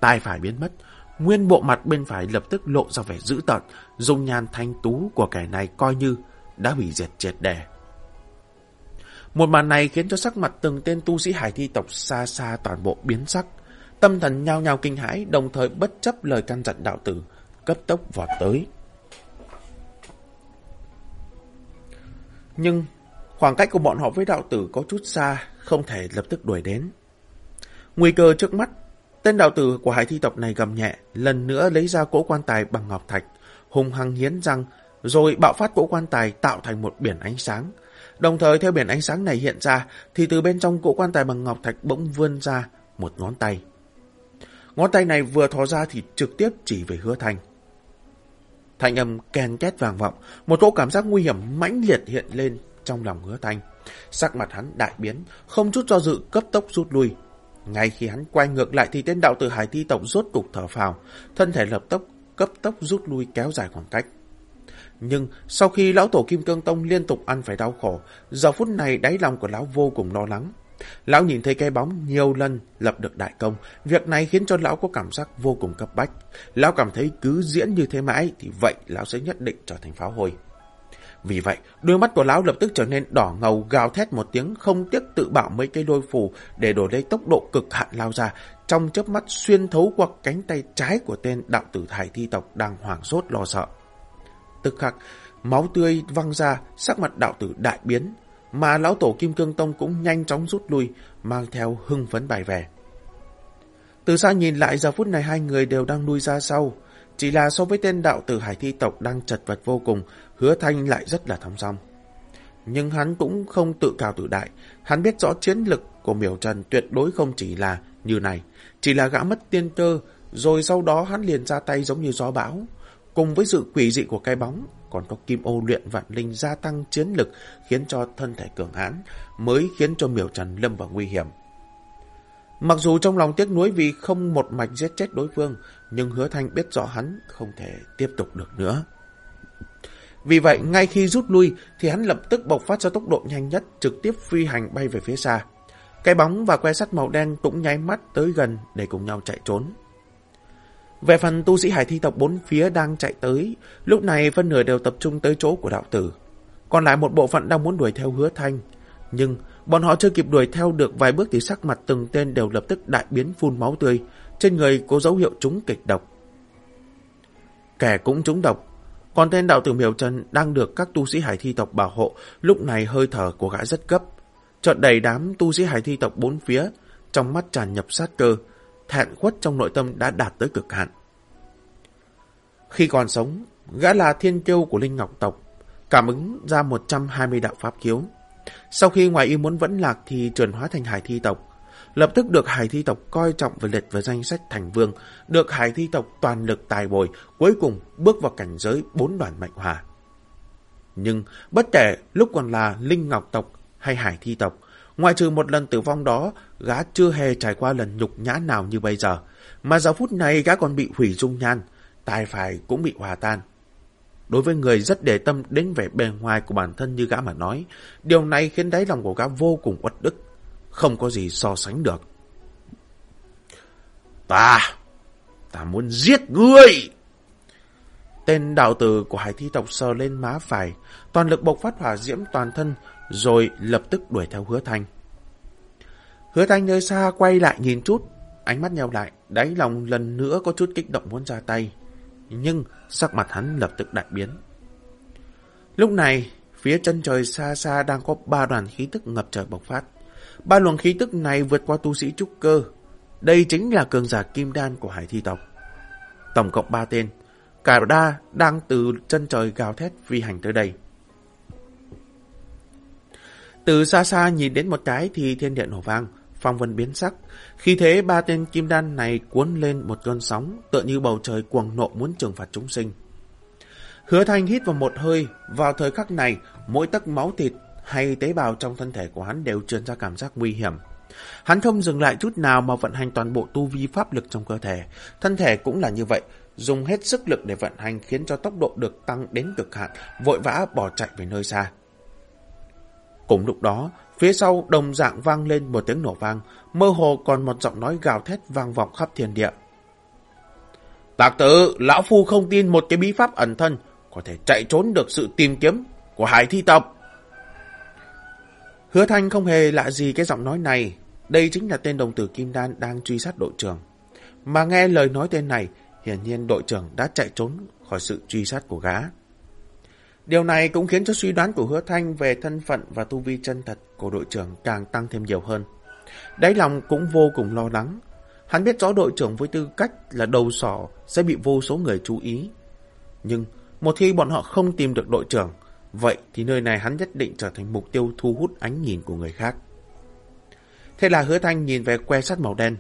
A: Tai phải biến mất, nguyên bộ mặt bên phải lập tức lộ ra vẻ dữ tợn, dung nhan thanh tú của kẻ này coi như đã bị diệt triệt đề. Một màn này khiến cho sắc mặt từng tên tu sĩ hải thi tộc xa xa toàn bộ biến sắc. Tâm thần nhao nhao kinh hãi, đồng thời bất chấp lời căn dặn đạo tử, cấp tốc vọt tới. Nhưng khoảng cách của bọn họ với đạo tử có chút xa, không thể lập tức đuổi đến. Nguy cơ trước mắt, tên đạo tử của hải thi tộc này gầm nhẹ, lần nữa lấy ra cỗ quan tài bằng ngọc thạch, hùng hăng hiến răng, rồi bạo phát cỗ quan tài tạo thành một biển ánh sáng. Đồng thời theo biển ánh sáng này hiện ra, thì từ bên trong cỗ quan tài bằng ngọc thạch bỗng vươn ra một ngón tay. Ngón tay này vừa thò ra thì trực tiếp chỉ về hứa thành. Thanh âm ken két vàng vọng, một cỗ cảm giác nguy hiểm mãnh liệt hiện lên trong lòng hứa thanh. Sắc mặt hắn đại biến, không chút do dự cấp tốc rút lui. Ngay khi hắn quay ngược lại thì tên đạo tử hải thi tổng rốt cục thở phào, thân thể lập tốc cấp tốc rút lui kéo dài khoảng cách. Nhưng sau khi lão tổ Kim Cương Tông liên tục ăn phải đau khổ, giờ phút này đáy lòng của lão vô cùng lo lắng. Lão nhìn thấy cái bóng nhiều lần lập được đại công. Việc này khiến cho lão có cảm giác vô cùng cấp bách. Lão cảm thấy cứ diễn như thế mãi thì vậy lão sẽ nhất định trở thành pháo hôi. Vì vậy, đôi mắt của lão lập tức trở nên đỏ ngầu gào thét một tiếng không tiếc tự bảo mấy cây đôi phù để đổi lấy tốc độ cực hạn lao ra, trong chớp mắt xuyên thấu qua cánh tay trái của tên đạo tử thải thi tộc đang hoảng sốt lo sợ. Tức khắc, máu tươi văng ra, sắc mặt đạo tử đại biến, mà lão tổ Kim Cương Tông cũng nhanh chóng rút lui, mang theo hưng phấn bài về. Từ xa nhìn lại giờ phút này hai người đều đang nuôi ra sau, chỉ là so với tên đạo tử hải thi tộc đang chật vật vô cùng, hứa thanh lại rất là thong song. Nhưng hắn cũng không tự cao tự đại, hắn biết rõ chiến lực của miểu trần tuyệt đối không chỉ là như này, chỉ là gã mất tiên cơ, rồi sau đó hắn liền ra tay giống như gió bão. Cùng với sự quỷ dị của cái bóng, còn có kim ô luyện vạn linh gia tăng chiến lực khiến cho thân thể cường hãn, mới khiến cho miểu trần lâm vào nguy hiểm. Mặc dù trong lòng tiếc nuối vì không một mạch giết chết đối phương, nhưng hứa thanh biết rõ hắn không thể tiếp tục được nữa. Vì vậy, ngay khi rút lui, thì hắn lập tức bộc phát ra tốc độ nhanh nhất, trực tiếp phi hành bay về phía xa. Cái bóng và que sắt màu đen cũng nháy mắt tới gần để cùng nhau chạy trốn. Về phần tu sĩ hải thi tộc bốn phía đang chạy tới, lúc này phân nửa đều tập trung tới chỗ của đạo tử. Còn lại một bộ phận đang muốn đuổi theo hứa thanh. Nhưng bọn họ chưa kịp đuổi theo được vài bước thì sắc mặt từng tên đều lập tức đại biến phun máu tươi. Trên người có dấu hiệu trúng kịch độc. Kẻ cũng trúng độc. Còn tên đạo tử miểu trần đang được các tu sĩ hải thi tộc bảo hộ, lúc này hơi thở của gã rất gấp. Chợt đầy đám tu sĩ hải thi tộc bốn phía, trong mắt tràn nhập sát cơ, thẹn khuất trong nội tâm đã đạt tới cực hạn. Khi còn sống, gã là thiên kiêu của Linh Ngọc tộc, cảm ứng ra 120 đạo pháp kiếu Sau khi ngoài ý muốn vẫn lạc thì chuyển hóa thành hải thi tộc, lập tức được hải thi tộc coi trọng và liệt vào danh sách thành vương, được hải thi tộc toàn lực tài bồi, cuối cùng bước vào cảnh giới bốn đoàn mạnh hòa. Nhưng bất kể lúc còn là Linh Ngọc tộc hay hải thi tộc, Ngoài trừ một lần tử vong đó, gã chưa hề trải qua lần nhục nhã nào như bây giờ. Mà giờ phút này gã còn bị hủy dung nhan, tài phải cũng bị hòa tan. Đối với người rất để tâm đến vẻ bề ngoài của bản thân như gã mà nói, điều này khiến đáy lòng của gã vô cùng uất đức, không có gì so sánh được. Ta, ta muốn giết ngươi! Tên đạo tử của hải thi tộc sờ lên má phải, toàn lực bộc phát hỏa diễm toàn thân, rồi lập tức đuổi theo hứa thanh. Hứa thanh nơi xa quay lại nhìn chút, ánh mắt nheo lại, đáy lòng lần nữa có chút kích động muốn ra tay. Nhưng sắc mặt hắn lập tức đại biến. Lúc này, phía chân trời xa xa đang có ba đoàn khí tức ngập trời bộc phát. Ba luồng khí tức này vượt qua tu sĩ trúc cơ. Đây chính là cường giả kim đan của hải thi tộc. Tổng cộng ba tên, cả đa đang từ chân trời gào thét phi hành tới đây. Từ xa xa nhìn đến một cái thì thiên điện nổ vang, phong vân biến sắc. Khi thế ba tên kim đan này cuốn lên một cơn sóng, tựa như bầu trời cuồng nộ muốn trừng phạt chúng sinh. Hứa thanh hít vào một hơi, vào thời khắc này, mỗi tấc máu thịt hay tế bào trong thân thể của hắn đều truyền ra cảm giác nguy hiểm. Hắn không dừng lại chút nào mà vận hành toàn bộ tu vi pháp lực trong cơ thể. Thân thể cũng là như vậy, dùng hết sức lực để vận hành khiến cho tốc độ được tăng đến cực hạn, vội vã bỏ chạy về nơi xa. Cùng lúc đó, phía sau đồng dạng vang lên một tiếng nổ vang, mơ hồ còn một giọng nói gào thét vang vọng khắp thiên địa. Tạc tử, lão phu không tin một cái bí pháp ẩn thân có thể chạy trốn được sự tìm kiếm của hải thi tộc. Hứa Thanh không hề lạ gì cái giọng nói này. Đây chính là tên đồng tử Kim Đan đang truy sát đội trưởng. Mà nghe lời nói tên này, hiển nhiên đội trưởng đã chạy trốn khỏi sự truy sát của gã. Điều này cũng khiến cho suy đoán của Hứa Thanh về thân phận và tu vi chân thật của đội trưởng càng tăng thêm nhiều hơn. Đáy lòng cũng vô cùng lo lắng. Hắn biết rõ đội trưởng với tư cách là đầu sỏ sẽ bị vô số người chú ý. Nhưng một khi bọn họ không tìm được đội trưởng, vậy thì nơi này hắn nhất định trở thành mục tiêu thu hút ánh nhìn của người khác. Thế là Hứa Thanh nhìn về que sắt màu đen.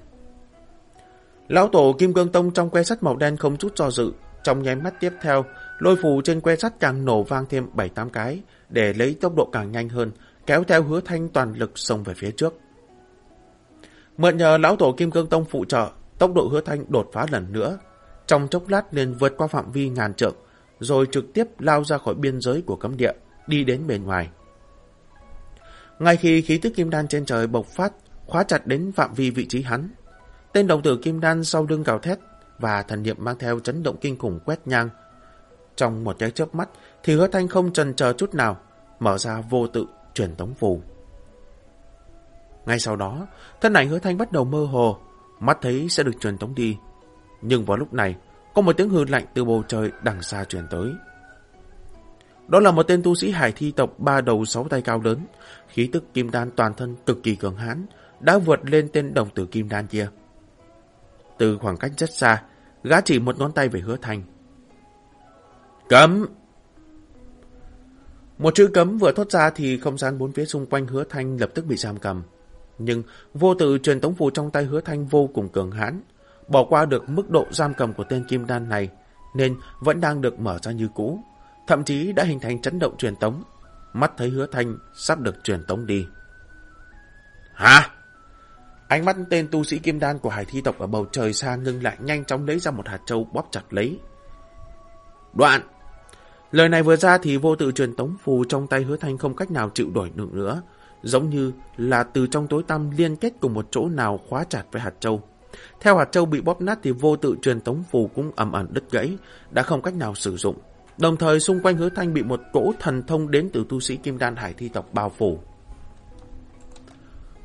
A: Lão tổ Kim Cương Tông trong que sắt màu đen không chút do dự, trong nháy mắt tiếp theo, Lôi phù trên que sắt càng nổ vang thêm 7-8 cái, để lấy tốc độ càng nhanh hơn, kéo theo hứa thanh toàn lực xông về phía trước. Mượn nhờ lão tổ Kim Cương Tông phụ trợ, tốc độ hứa thanh đột phá lần nữa. Trong chốc lát liền vượt qua phạm vi ngàn trượng, rồi trực tiếp lao ra khỏi biên giới của cấm địa, đi đến bên ngoài. Ngay khi khí tức kim đan trên trời bộc phát, khóa chặt đến phạm vi vị trí hắn, tên đồng tử kim đan sau lưng gào thét và thần niệm mang theo chấn động kinh khủng quét nhang, trong một cái chớp mắt thì hứa thanh không chần chờ chút nào, mở ra vô tự truyền tống phù. Ngay sau đó, thân ảnh hứa thanh bắt đầu mơ hồ, mắt thấy sẽ được truyền tống đi. Nhưng vào lúc này, có một tiếng hư lạnh từ bầu trời đằng xa truyền tới. Đó là một tên tu sĩ hải thi tộc ba đầu sáu tay cao lớn, khí tức kim đan toàn thân cực kỳ cường hãn, đã vượt lên tên đồng tử kim đan kia. Từ khoảng cách rất xa, gã chỉ một ngón tay về hứa thanh. Cấm! Một chữ cấm vừa thốt ra thì không gian bốn phía xung quanh hứa thanh lập tức bị giam cầm. Nhưng vô tự truyền tống phù trong tay hứa thanh vô cùng cường hãn, bỏ qua được mức độ giam cầm của tên kim đan này, nên vẫn đang được mở ra như cũ. Thậm chí đã hình thành chấn động truyền tống. Mắt thấy hứa thanh sắp được truyền tống đi. Hả? Ánh mắt tên tu sĩ kim đan của hải thi tộc ở bầu trời xa ngưng lại nhanh chóng lấy ra một hạt châu bóp chặt lấy. Đoạn! Lời này vừa ra thì vô tự truyền tống phù trong tay hứa thanh không cách nào chịu đổi được nữa. Giống như là từ trong tối tăm liên kết cùng một chỗ nào khóa chặt với hạt châu. Theo hạt châu bị bóp nát thì vô tự truyền tống phù cũng ầm ầm đứt gãy, đã không cách nào sử dụng. Đồng thời xung quanh hứa thanh bị một cỗ thần thông đến từ tu sĩ kim đan hải thi tộc bao phủ.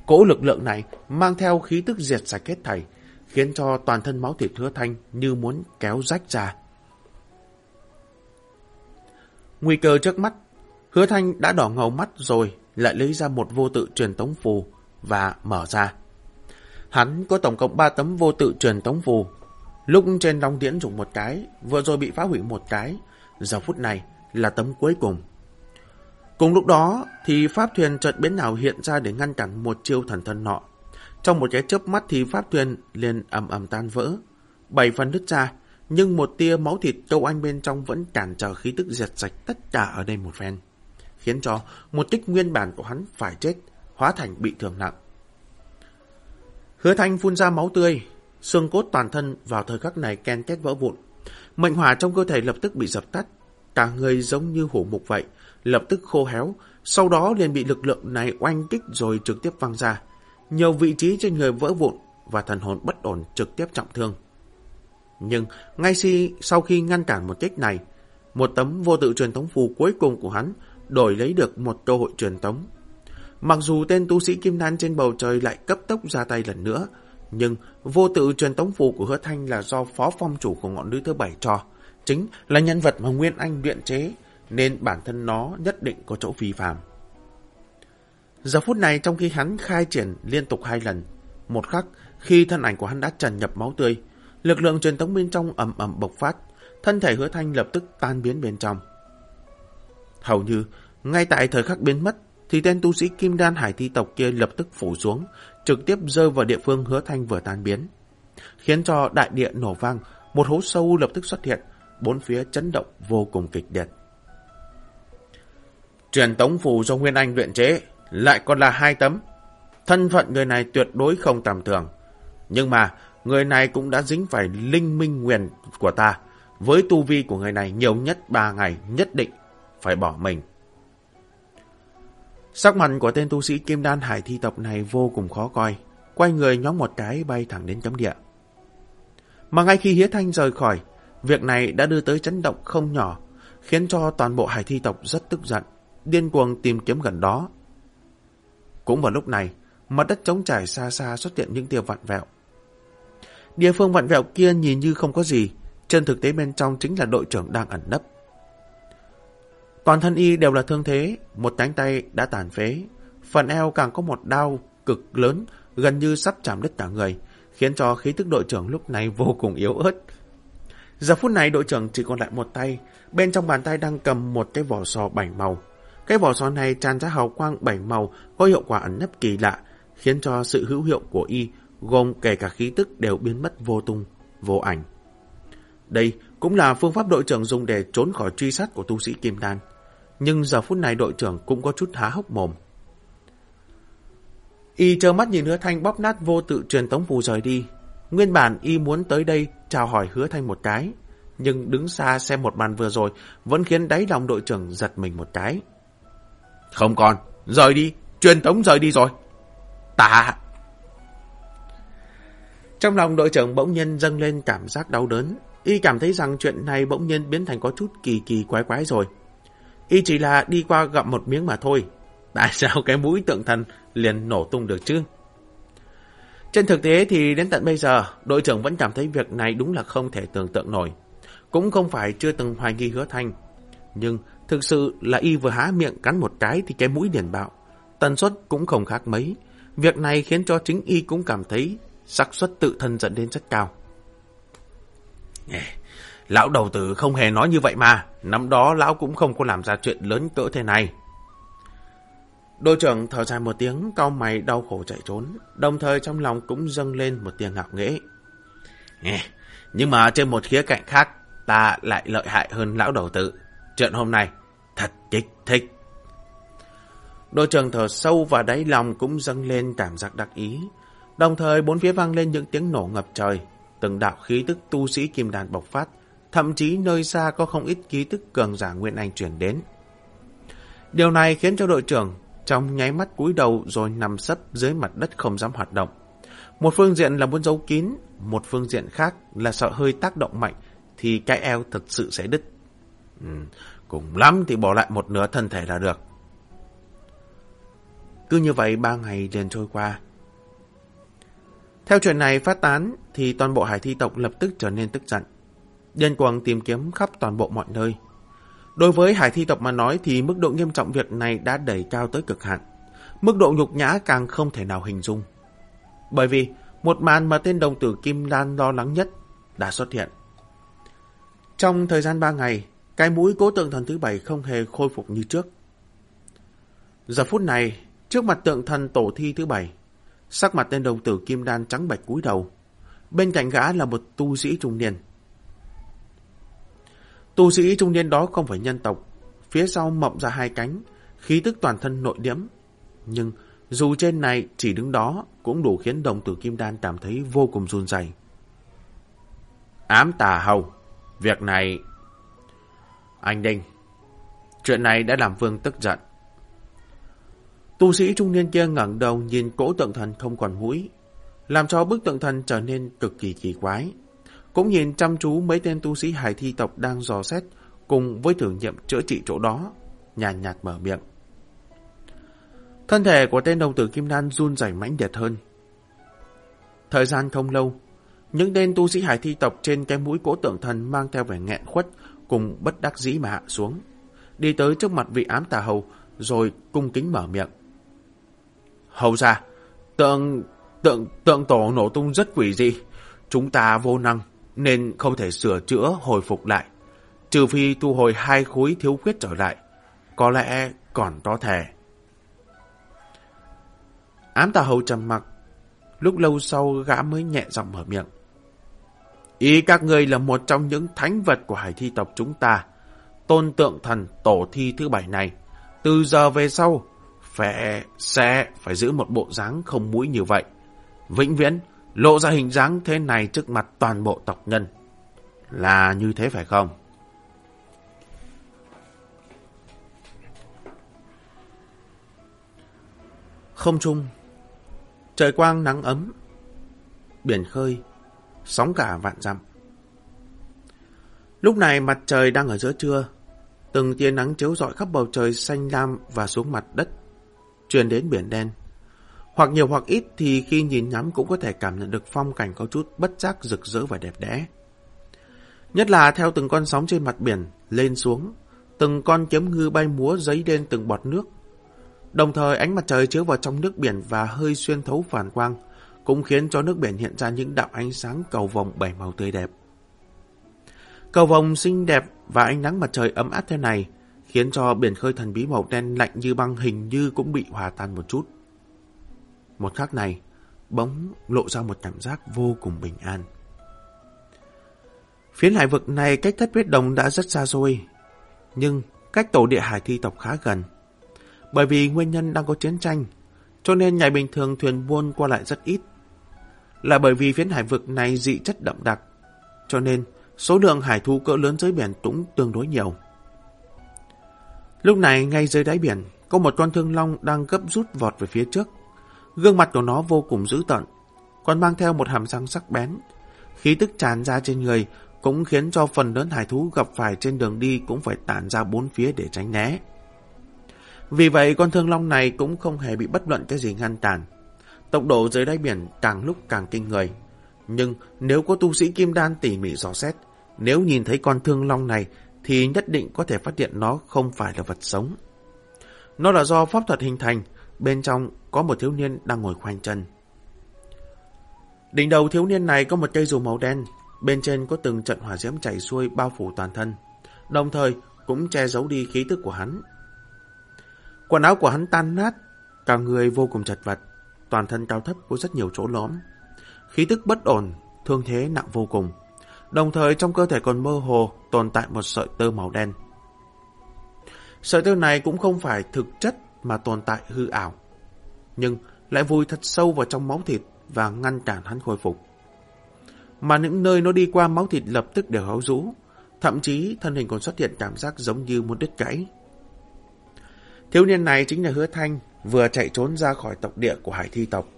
A: Cỗ lực lượng này mang theo khí tức diệt sạch hết thảy, khiến cho toàn thân máu thịt hứa thanh như muốn kéo rách ra. Nguy cơ trước mắt, hứa thanh đã đỏ ngầu mắt rồi, lại lấy ra một vô tự truyền tống phù và mở ra. Hắn có tổng cộng 3 tấm vô tự truyền tống phù. Lúc trên đóng điễn dùng một cái, vừa rồi bị phá hủy một cái, giờ phút này là tấm cuối cùng. Cùng lúc đó thì pháp thuyền chợt biến nào hiện ra để ngăn cản một chiêu thần thân nọ. Trong một cái chớp mắt thì pháp thuyền liền ầm ầm tan vỡ, bảy phần đứt ra, nhưng một tia máu thịt câu anh bên trong vẫn cản trở khí tức diệt sạch tất cả ở đây một phen, khiến cho một tích nguyên bản của hắn phải chết, hóa thành bị thương nặng. Hứa Thanh phun ra máu tươi, xương cốt toàn thân vào thời khắc này ken két vỡ vụn. Mệnh hỏa trong cơ thể lập tức bị dập tắt, cả người giống như hổ mục vậy, lập tức khô héo, sau đó liền bị lực lượng này oanh kích rồi trực tiếp văng ra. Nhiều vị trí trên người vỡ vụn và thần hồn bất ổn trực tiếp trọng thương. Nhưng ngay si, sau khi ngăn cản một kích này, một tấm vô tự truyền thống phù cuối cùng của hắn đổi lấy được một cơ hội truyền thống Mặc dù tên tu sĩ kim đan trên bầu trời lại cấp tốc ra tay lần nữa, nhưng vô tự truyền tống phù của hứa thanh là do phó phong chủ của ngọn núi thứ bảy cho, chính là nhân vật mà Nguyên Anh luyện chế, nên bản thân nó nhất định có chỗ phi phàm. Giờ phút này trong khi hắn khai triển liên tục hai lần, một khắc khi thân ảnh của hắn đã trần nhập máu tươi, lực lượng truyền tống bên trong ầm ầm bộc phát, thân thể hứa thanh lập tức tan biến bên trong. Hầu như, ngay tại thời khắc biến mất, thì tên tu sĩ Kim Đan Hải Thi tộc kia lập tức phủ xuống, trực tiếp rơi vào địa phương hứa thanh vừa tan biến. Khiến cho đại địa nổ vang, một hố sâu lập tức xuất hiện, bốn phía chấn động vô cùng kịch liệt. Truyền tống phù do Nguyên Anh luyện chế, lại còn là hai tấm. Thân phận người này tuyệt đối không tầm thường. Nhưng mà, người này cũng đã dính phải linh minh nguyền của ta. Với tu vi của người này nhiều nhất ba ngày nhất định phải bỏ mình. Sắc mặt của tên tu sĩ Kim Đan Hải thi tộc này vô cùng khó coi. Quay người nhóm một cái bay thẳng đến cấm địa. Mà ngay khi Hiế Thanh rời khỏi, việc này đã đưa tới chấn động không nhỏ, khiến cho toàn bộ hải thi tộc rất tức giận, điên cuồng tìm kiếm gần đó. Cũng vào lúc này, mặt đất trống trải xa xa xuất hiện những tia vặn vẹo. Địa phương vặn vẹo kia nhìn như không có gì, trên thực tế bên trong chính là đội trưởng đang ẩn nấp. Toàn thân y đều là thương thế, một cánh tay đã tàn phế. Phần eo càng có một đau cực lớn, gần như sắp chạm đứt cả người, khiến cho khí tức đội trưởng lúc này vô cùng yếu ớt. Giờ phút này đội trưởng chỉ còn lại một tay, bên trong bàn tay đang cầm một cái vỏ sò bảy màu. Cái vỏ sò này tràn ra hào quang bảy màu có hiệu quả ẩn nấp kỳ lạ, khiến cho sự hữu hiệu của y, gồm kể cả khí tức đều biến mất vô tung, vô ảnh. Đây cũng là phương pháp đội trưởng dùng để trốn khỏi truy sát của tu sĩ Kim Đan nhưng giờ phút này đội trưởng cũng có chút há hốc mồm. Y chờ mắt nhìn hứa thanh bóp nát vô tự truyền tống phù rời đi. Nguyên bản Y muốn tới đây chào hỏi hứa thanh một cái, nhưng đứng xa xem một màn vừa rồi vẫn khiến đáy lòng đội trưởng giật mình một cái. Không còn, rời đi, truyền tống rời đi rồi. Tạ! Trong lòng đội trưởng bỗng nhiên dâng lên cảm giác đau đớn. Y cảm thấy rằng chuyện này bỗng nhiên biến thành có chút kỳ kỳ quái quái rồi. Y chỉ là đi qua gặm một miếng mà thôi. Tại sao cái mũi tượng thần liền nổ tung được chứ? Trên thực tế thì đến tận bây giờ, đội trưởng vẫn cảm thấy việc này đúng là không thể tưởng tượng nổi. Cũng không phải chưa từng hoài nghi hứa thanh. Nhưng thực sự là y vừa há miệng cắn một cái thì cái mũi điển bạo. Tần suất cũng không khác mấy. Việc này khiến cho chính y cũng cảm thấy xác suất tự thân dẫn đến rất cao. Lão đầu tử không hề nói như vậy mà. Năm đó lão cũng không có làm ra chuyện lớn cỡ thế này. Đội trưởng thở dài một tiếng, cau mày đau khổ chạy trốn. Đồng thời trong lòng cũng dâng lên một tiếng ngạo nghễ. Nhưng mà trên một khía cạnh khác, ta lại lợi hại hơn lão đầu tử. Chuyện hôm nay thật kích thích. Đội trưởng thở sâu và đáy lòng cũng dâng lên cảm giác đặc ý. Đồng thời bốn phía vang lên những tiếng nổ ngập trời. Từng đạo khí tức tu sĩ kim đàn bộc phát, thậm chí nơi xa có không ít ký tức cường giả Nguyên Anh chuyển đến. Điều này khiến cho đội trưởng trong nháy mắt cúi đầu rồi nằm sấp dưới mặt đất không dám hoạt động. Một phương diện là muốn giấu kín, một phương diện khác là sợ hơi tác động mạnh thì cái eo thật sự sẽ đứt. Ừ, cùng lắm thì bỏ lại một nửa thân thể là được. Cứ như vậy ba ngày liền trôi qua. Theo chuyện này phát tán thì toàn bộ hải thi tộc lập tức trở nên tức giận. Điên cuồng tìm kiếm khắp toàn bộ mọi nơi. Đối với hải thi tộc mà nói thì mức độ nghiêm trọng việc này đã đẩy cao tới cực hạn. Mức độ nhục nhã càng không thể nào hình dung. Bởi vì một màn mà tên đồng tử Kim Lan lo lắng nhất đã xuất hiện. Trong thời gian ba ngày, cái mũi cố tượng thần thứ bảy không hề khôi phục như trước. Giờ phút này, trước mặt tượng thần tổ thi thứ bảy, sắc mặt tên đồng tử Kim Đan trắng bạch cúi đầu. Bên cạnh gã là một tu sĩ trung niên. Tu sĩ trung niên đó không phải nhân tộc, phía sau mộng ra hai cánh, khí tức toàn thân nội điểm. Nhưng dù trên này chỉ đứng đó cũng đủ khiến đồng tử Kim Đan cảm thấy vô cùng run rẩy. Ám tà hầu, việc này... Anh Đinh, chuyện này đã làm Vương tức giận. Tu sĩ trung niên kia ngẩng đầu nhìn cỗ tượng thần không còn mũi, làm cho bức tượng thần trở nên cực kỳ kỳ quái. Cũng nhìn chăm chú mấy tên tu sĩ hải thi tộc đang dò xét cùng với thử nghiệm chữa trị chỗ đó, nhàn nhạt, nhạt mở miệng. Thân thể của tên đồng tử Kim Đan run rẩy mãnh liệt hơn. Thời gian không lâu, những tên tu sĩ hải thi tộc trên cái mũi cỗ tượng thần mang theo vẻ nghẹn khuất cùng bất đắc dĩ mà hạ xuống. Đi tới trước mặt vị ám tà hầu rồi cung kính mở miệng. Hầu ra, tượng, tượng, tượng tổ nổ tung rất quỷ dị. Chúng ta vô năng nên không thể sửa chữa hồi phục lại. Trừ phi thu hồi hai khối thiếu khuyết trở lại. Có lẽ còn có thể. Ám tà hầu trầm mặc. Lúc lâu sau gã mới nhẹ giọng mở miệng. Ý các ngươi là một trong những thánh vật của hải thi tộc chúng ta. Tôn tượng thần tổ thi thứ bảy này. Từ giờ về sau, phải sẽ phải giữ một bộ dáng không mũi như vậy. Vĩnh viễn, lộ ra hình dáng thế này trước mặt toàn bộ tộc nhân. Là như thế phải không? Không trung, trời quang nắng ấm, biển khơi, sóng cả vạn dặm. Lúc này mặt trời đang ở giữa trưa, từng tia nắng chiếu rọi khắp bầu trời xanh lam và xuống mặt đất, truyền đến biển đen. Hoặc nhiều hoặc ít thì khi nhìn nhắm cũng có thể cảm nhận được phong cảnh có chút bất giác rực rỡ và đẹp đẽ. Nhất là theo từng con sóng trên mặt biển lên xuống, từng con kiếm ngư bay múa giấy lên từng bọt nước. Đồng thời ánh mặt trời chiếu vào trong nước biển và hơi xuyên thấu phản quang, cũng khiến cho nước biển hiện ra những đạo ánh sáng cầu vồng bảy màu tươi đẹp. Cầu vồng xinh đẹp và ánh nắng mặt trời ấm áp thế này khiến cho biển khơi thần bí màu đen lạnh như băng hình như cũng bị hòa tan một chút. Một khắc này, bỗng lộ ra một cảm giác vô cùng bình an. Phía hải vực này cách thất huyết đồng đã rất xa xôi, nhưng cách tổ địa hải thi tộc khá gần. Bởi vì nguyên nhân đang có chiến tranh, cho nên ngày bình thường thuyền buôn qua lại rất ít. Là bởi vì phiến hải vực này dị chất đậm đặc, cho nên số lượng hải thú cỡ lớn dưới biển cũng tương đối nhiều. Lúc này, ngay dưới đáy biển, có một con thương long đang gấp rút vọt về phía trước. Gương mặt của nó vô cùng dữ tợn, còn mang theo một hàm răng sắc bén. Khí tức tràn ra trên người cũng khiến cho phần lớn hải thú gặp phải trên đường đi cũng phải tản ra bốn phía để tránh né. Vì vậy con thương long này cũng không hề bị bất luận cái gì ngăn cản. Tốc độ dưới đáy biển càng lúc càng kinh người. Nhưng nếu có tu sĩ kim đan tỉ mỉ dò xét, nếu nhìn thấy con thương long này thì nhất định có thể phát hiện nó không phải là vật sống. Nó là do pháp thuật hình thành, bên trong có một thiếu niên đang ngồi khoanh chân. Đỉnh đầu thiếu niên này có một cây dù màu đen, bên trên có từng trận hỏa diễm chảy xuôi bao phủ toàn thân, đồng thời cũng che giấu đi khí tức của hắn. Quần áo của hắn tan nát, cả người vô cùng chật vật, toàn thân cao thấp có rất nhiều chỗ lõm. Khí tức bất ổn, thương thế nặng vô cùng. Đồng thời trong cơ thể còn mơ hồ tồn tại một sợi tơ màu đen. Sợi tơ này cũng không phải thực chất mà tồn tại hư ảo, nhưng lại vùi thật sâu vào trong máu thịt và ngăn cản hắn khôi phục. Mà những nơi nó đi qua máu thịt lập tức đều háu rũ, thậm chí thân hình còn xuất hiện cảm giác giống như muốn đứt gãy. Thiếu niên này chính là Hứa Thanh, vừa chạy trốn ra khỏi tộc địa của hải thi tộc.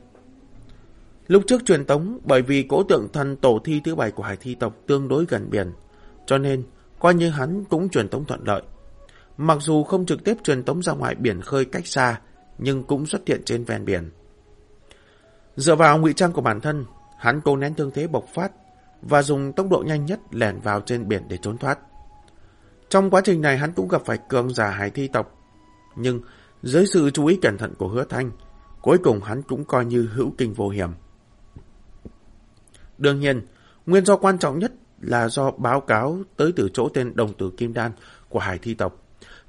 A: Lúc trước truyền tống bởi vì cỗ tượng thần tổ thi thứ bảy của hải thi tộc tương đối gần biển, cho nên coi như hắn cũng truyền tống thuận lợi. Mặc dù không trực tiếp truyền tống ra ngoài biển khơi cách xa, nhưng cũng xuất hiện trên ven biển. Dựa vào ngụy trang của bản thân, hắn cố nén thương thế bộc phát và dùng tốc độ nhanh nhất lẻn vào trên biển để trốn thoát. Trong quá trình này hắn cũng gặp phải cường giả hải thi tộc, nhưng dưới sự chú ý cẩn thận của hứa thanh, cuối cùng hắn cũng coi như hữu kinh vô hiểm. Đương nhiên, nguyên do quan trọng nhất là do báo cáo tới từ chỗ tên đồng tử Kim Đan của hải thi tộc.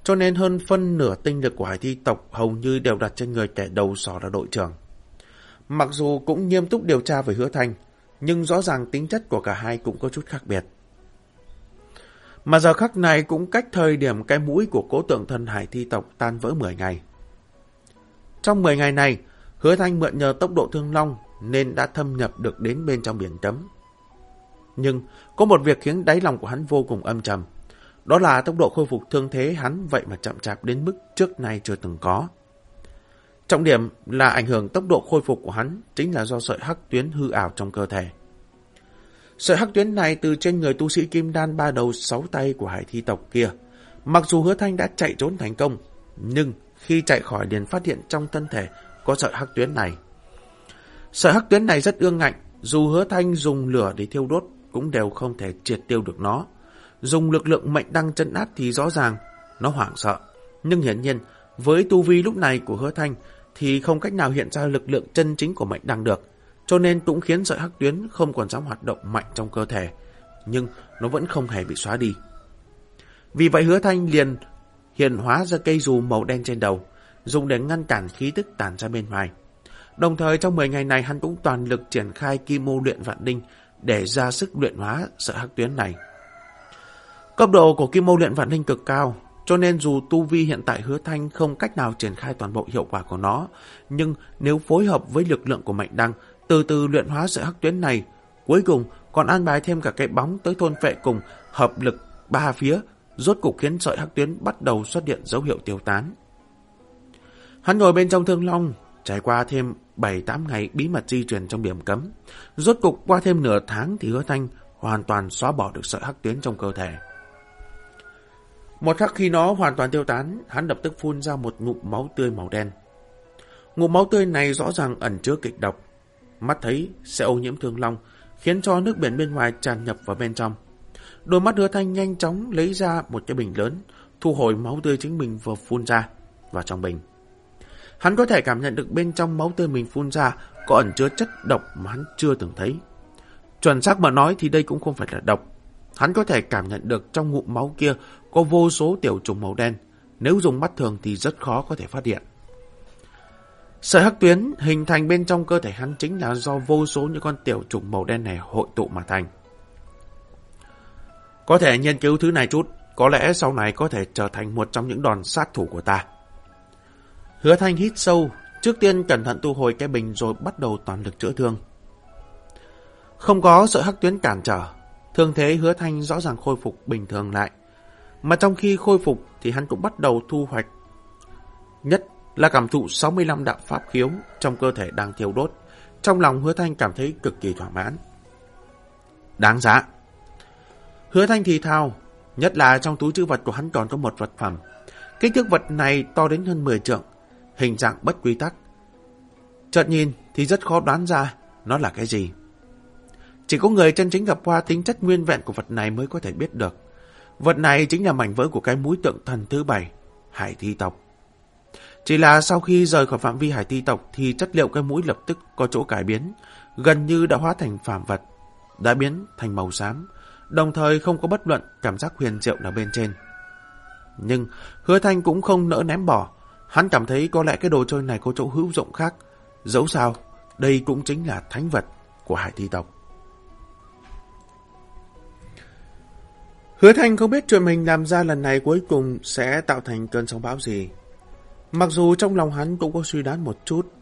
A: Cho nên hơn phân nửa tinh lực của hải thi tộc hầu như đều đặt trên người kẻ đầu sỏ là đội trưởng. Mặc dù cũng nghiêm túc điều tra về hứa thanh, nhưng rõ ràng tính chất của cả hai cũng có chút khác biệt. Mà giờ khắc này cũng cách thời điểm cái mũi của cố tượng thần hải thi tộc tan vỡ 10 ngày. Trong 10 ngày này, hứa thanh mượn nhờ tốc độ thương long nên đã thâm nhập được đến bên trong biển cấm. Nhưng có một việc khiến đáy lòng của hắn vô cùng âm trầm. Đó là tốc độ khôi phục thương thế hắn vậy mà chậm chạp đến mức trước nay chưa từng có. Trọng điểm là ảnh hưởng tốc độ khôi phục của hắn chính là do sợi hắc tuyến hư ảo trong cơ thể. Sợi hắc tuyến này từ trên người tu sĩ kim đan ba đầu sáu tay của hải thi tộc kia. Mặc dù hứa thanh đã chạy trốn thành công, nhưng khi chạy khỏi liền phát hiện trong thân thể có sợi hắc tuyến này. Sợi hắc tuyến này rất ương ngạnh, dù hứa thanh dùng lửa để thiêu đốt cũng đều không thể triệt tiêu được nó. Dùng lực lượng mệnh đăng chân áp thì rõ ràng nó hoảng sợ. Nhưng hiển nhiên, với tu vi lúc này của hứa thanh thì không cách nào hiện ra lực lượng chân chính của mệnh đăng được. Cho nên cũng khiến sợi hắc tuyến không còn dám hoạt động mạnh trong cơ thể. Nhưng nó vẫn không hề bị xóa đi. Vì vậy hứa thanh liền hiện hóa ra cây dù màu đen trên đầu, dùng để ngăn cản khí tức tàn ra bên ngoài. Đồng thời trong 10 ngày này hắn cũng toàn lực triển khai kim mô luyện vạn đinh để ra sức luyện hóa sợi hắc tuyến này. Cấp độ của kim mâu luyện vạn linh cực cao, cho nên dù tu vi hiện tại hứa thanh không cách nào triển khai toàn bộ hiệu quả của nó, nhưng nếu phối hợp với lực lượng của mạnh đăng, từ từ luyện hóa sợi hắc tuyến này, cuối cùng còn an bài thêm cả cái bóng tới thôn vệ cùng hợp lực ba phía, rốt cục khiến sợi hắc tuyến bắt đầu xuất hiện dấu hiệu tiêu tán. Hắn ngồi bên trong thương long, trải qua thêm 7-8 ngày bí mật di chuyển trong điểm cấm. Rốt cục qua thêm nửa tháng thì hứa thanh hoàn toàn xóa bỏ được sợi hắc tuyến trong cơ thể. Một khắc khi nó hoàn toàn tiêu tán, hắn lập tức phun ra một ngụm máu tươi màu đen. Ngụm máu tươi này rõ ràng ẩn chứa kịch độc. Mắt thấy sẽ ô nhiễm thương long, khiến cho nước biển bên ngoài tràn nhập vào bên trong. Đôi mắt hứa thanh nhanh chóng lấy ra một cái bình lớn, thu hồi máu tươi chính mình vừa phun ra vào trong bình. Hắn có thể cảm nhận được bên trong máu tươi mình phun ra có ẩn chứa chất độc mà hắn chưa từng thấy. Chuẩn xác mà nói thì đây cũng không phải là độc. Hắn có thể cảm nhận được trong ngụm máu kia có vô số tiểu trùng màu đen. Nếu dùng mắt thường thì rất khó có thể phát hiện. Sợi hắc tuyến hình thành bên trong cơ thể hắn chính là do vô số những con tiểu trùng màu đen này hội tụ mà thành. Có thể nghiên cứu thứ này chút, có lẽ sau này có thể trở thành một trong những đòn sát thủ của ta. Hứa Thanh hít sâu, trước tiên cẩn thận tu hồi cái bình rồi bắt đầu toàn lực chữa thương. Không có sợi hắc tuyến cản trở, thường thế hứa Thanh rõ ràng khôi phục bình thường lại. Mà trong khi khôi phục thì hắn cũng bắt đầu thu hoạch. Nhất là cảm thụ 65 đạo pháp khiếu trong cơ thể đang thiêu đốt. Trong lòng hứa Thanh cảm thấy cực kỳ thỏa mãn. Đáng giá. Hứa Thanh thì thao, nhất là trong túi chữ vật của hắn còn có một vật phẩm. Kích thước vật này to đến hơn 10 trượng, hình dạng bất quy tắc. Chợt nhìn thì rất khó đoán ra nó là cái gì. Chỉ có người chân chính gặp qua tính chất nguyên vẹn của vật này mới có thể biết được. Vật này chính là mảnh vỡ của cái mũi tượng thần thứ bảy, hải thi tộc. Chỉ là sau khi rời khỏi phạm vi hải thi tộc thì chất liệu cái mũi lập tức có chỗ cải biến, gần như đã hóa thành phàm vật, đã biến thành màu xám, đồng thời không có bất luận cảm giác huyền diệu nào bên trên. Nhưng hứa thanh cũng không nỡ ném bỏ, Hắn cảm thấy có lẽ cái đồ chơi này có chỗ hữu dụng khác. Dẫu sao, đây cũng chính là thánh vật của hải thi tộc. Hứa Thanh không biết chuyện mình làm ra lần này cuối cùng sẽ tạo thành cơn sóng bão gì. Mặc dù trong lòng hắn cũng có suy đoán một chút,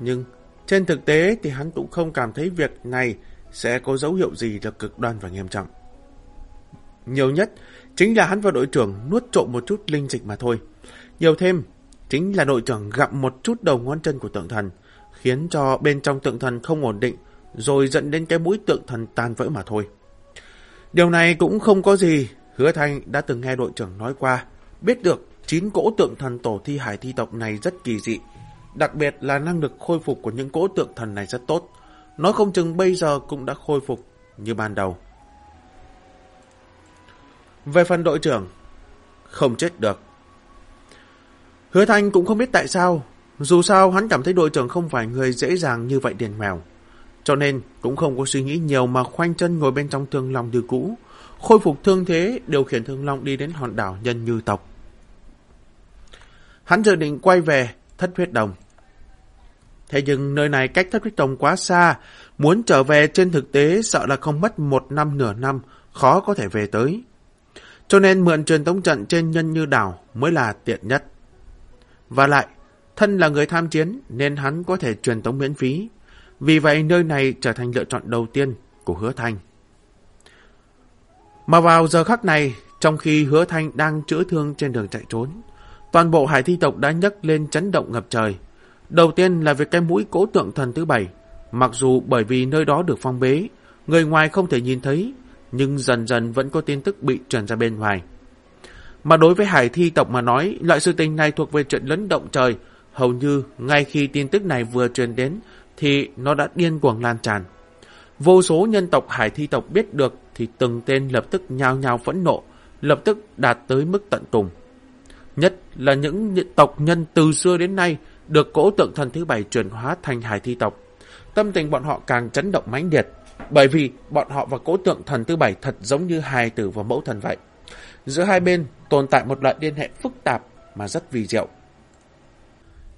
A: nhưng trên thực tế thì hắn cũng không cảm thấy việc này sẽ có dấu hiệu gì là cực đoan và nghiêm trọng. Nhiều nhất chính là hắn và đội trưởng nuốt trộm một chút linh dịch mà thôi. Nhiều thêm chính là đội trưởng gặm một chút đầu ngón chân của tượng thần, khiến cho bên trong tượng thần không ổn định, rồi dẫn đến cái mũi tượng thần tan vỡ mà thôi. Điều này cũng không có gì, hứa thanh đã từng nghe đội trưởng nói qua, biết được chín cỗ tượng thần tổ thi hải thi tộc này rất kỳ dị, đặc biệt là năng lực khôi phục của những cỗ tượng thần này rất tốt, nói không chừng bây giờ cũng đã khôi phục như ban đầu. Về phần đội trưởng, không chết được. Hứa Thanh cũng không biết tại sao, dù sao hắn cảm thấy đội trưởng không phải người dễ dàng như vậy điền mèo. Cho nên cũng không có suy nghĩ nhiều mà khoanh chân ngồi bên trong thương long như cũ, khôi phục thương thế, điều khiển thương long đi đến hòn đảo nhân như tộc. Hắn dự định quay về thất huyết đồng. Thế nhưng nơi này cách thất huyết đồng quá xa, muốn trở về trên thực tế sợ là không mất một năm nửa năm, khó có thể về tới. Cho nên mượn truyền tống trận trên nhân như đảo mới là tiện nhất. Và lại, thân là người tham chiến nên hắn có thể truyền tống miễn phí. Vì vậy nơi này trở thành lựa chọn đầu tiên của hứa thanh. Mà vào giờ khắc này, trong khi hứa thanh đang chữa thương trên đường chạy trốn, toàn bộ hải thi tộc đã nhấc lên chấn động ngập trời. Đầu tiên là việc cái mũi cỗ tượng thần thứ bảy, mặc dù bởi vì nơi đó được phong bế, người ngoài không thể nhìn thấy, nhưng dần dần vẫn có tin tức bị truyền ra bên ngoài. Mà đối với hải thi tộc mà nói, loại sự tình này thuộc về chuyện lớn động trời, hầu như ngay khi tin tức này vừa truyền đến thì nó đã điên cuồng lan tràn. Vô số nhân tộc hải thi tộc biết được thì từng tên lập tức nhao nhao phẫn nộ, lập tức đạt tới mức tận cùng. Nhất là những tộc nhân từ xưa đến nay được cỗ tượng thần thứ bảy chuyển hóa thành hải thi tộc. Tâm tình bọn họ càng chấn động mãnh liệt, bởi vì bọn họ và cỗ tượng thần thứ bảy thật giống như hài tử và mẫu thần vậy. Giữa hai bên tồn tại một loại liên hệ phức tạp mà rất vì diệu.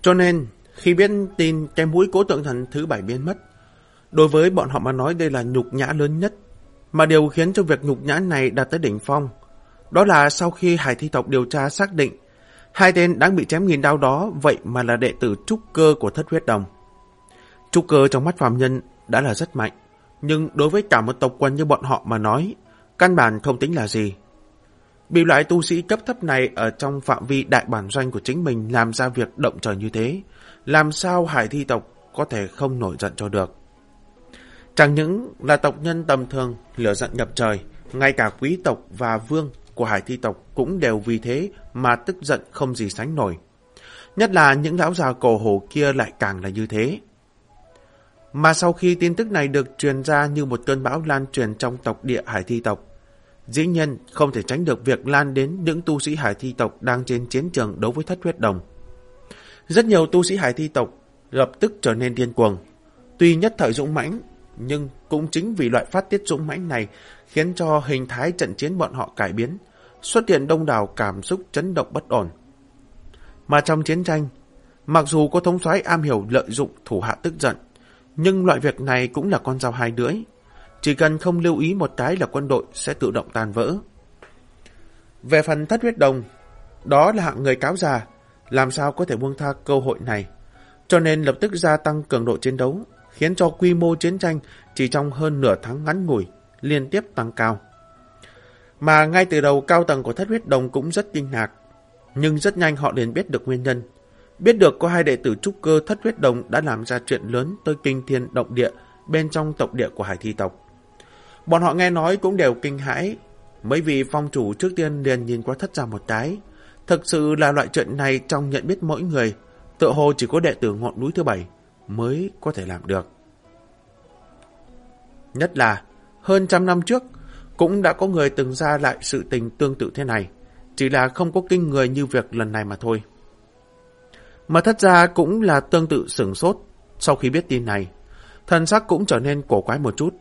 A: Cho nên, khi biết tin cái mũi cố tượng thần thứ bảy biến mất, đối với bọn họ mà nói đây là nhục nhã lớn nhất. Mà điều khiến cho việc nhục nhã này đạt tới đỉnh phong, đó là sau khi hải thi tộc điều tra xác định hai tên đang bị chém nghìn đau đó vậy mà là đệ tử trúc cơ của thất huyết đồng. Trúc cơ trong mắt phàm nhân đã là rất mạnh, nhưng đối với cả một tộc quân như bọn họ mà nói, căn bản không tính là gì. Bị loại tu sĩ cấp thấp này ở trong phạm vi đại bản doanh của chính mình làm ra việc động trời như thế, làm sao hải thi tộc có thể không nổi giận cho được. Chẳng những là tộc nhân tầm thường, lửa giận nhập trời, ngay cả quý tộc và vương của hải thi tộc cũng đều vì thế mà tức giận không gì sánh nổi. Nhất là những lão già cổ hổ kia lại càng là như thế. Mà sau khi tin tức này được truyền ra như một cơn bão lan truyền trong tộc địa hải thi tộc, dĩ nhiên không thể tránh được việc lan đến những tu sĩ hải thi tộc đang trên chiến trường đấu với thất huyết đồng. Rất nhiều tu sĩ hải thi tộc lập tức trở nên điên cuồng. Tuy nhất thời dũng mãnh, nhưng cũng chính vì loại phát tiết dũng mãnh này khiến cho hình thái trận chiến bọn họ cải biến, xuất hiện đông đảo cảm xúc chấn động bất ổn. Mà trong chiến tranh, mặc dù có thống soái am hiểu lợi dụng thủ hạ tức giận, nhưng loại việc này cũng là con dao hai lưỡi. Chỉ cần không lưu ý một cái là quân đội sẽ tự động tan vỡ. Về phần thất huyết đồng, đó là hạng người cáo già, làm sao có thể buông tha cơ hội này. Cho nên lập tức gia tăng cường độ chiến đấu, khiến cho quy mô chiến tranh chỉ trong hơn nửa tháng ngắn ngủi, liên tiếp tăng cao. Mà ngay từ đầu cao tầng của thất huyết đồng cũng rất kinh ngạc, nhưng rất nhanh họ liền biết được nguyên nhân. Biết được có hai đệ tử trúc cơ thất huyết đồng đã làm ra chuyện lớn tới kinh thiên động địa bên trong tộc địa của hải thi tộc. Bọn họ nghe nói cũng đều kinh hãi, mấy vị phong chủ trước tiên liền nhìn qua thất ra một cái. Thực sự là loại chuyện này trong nhận biết mỗi người, tự hồ chỉ có đệ tử ngọn núi thứ bảy mới có thể làm được. Nhất là, hơn trăm năm trước, cũng đã có người từng ra lại sự tình tương tự thế này, chỉ là không có kinh người như việc lần này mà thôi. Mà thất ra cũng là tương tự sửng sốt sau khi biết tin này. Thần sắc cũng trở nên cổ quái một chút.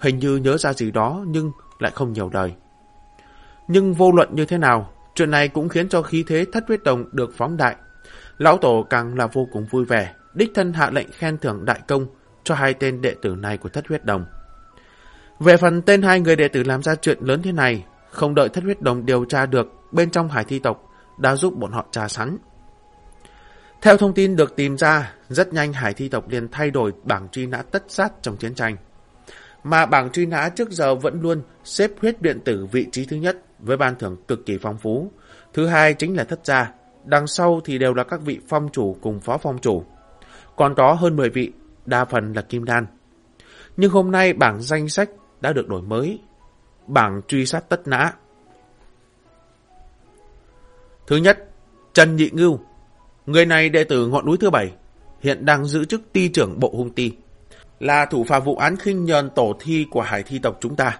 A: Hình như nhớ ra gì đó nhưng lại không nhiều đời. Nhưng vô luận như thế nào, chuyện này cũng khiến cho khí thế thất huyết đồng được phóng đại. Lão Tổ càng là vô cùng vui vẻ, đích thân hạ lệnh khen thưởng đại công cho hai tên đệ tử này của thất huyết đồng. Về phần tên hai người đệ tử làm ra chuyện lớn thế này, không đợi thất huyết đồng điều tra được bên trong hải thi tộc đã giúp bọn họ tra sẵn. Theo thông tin được tìm ra, rất nhanh hải thi tộc liền thay đổi bảng truy nã tất sát trong chiến tranh. Mà bảng truy nã trước giờ vẫn luôn xếp huyết điện tử vị trí thứ nhất với ban thưởng cực kỳ phong phú. Thứ hai chính là thất gia, đằng sau thì đều là các vị phong chủ cùng phó phong chủ. Còn có hơn 10 vị, đa phần là kim đan. Nhưng hôm nay bảng danh sách đã được đổi mới. Bảng truy sát tất nã. Thứ nhất, Trần Nhị Ngưu. Người này đệ tử ngọn núi thứ bảy, hiện đang giữ chức ti trưởng bộ hung ti. Là thủ phạm vụ án khinh nhờn tổ thi của hải thi tộc chúng ta.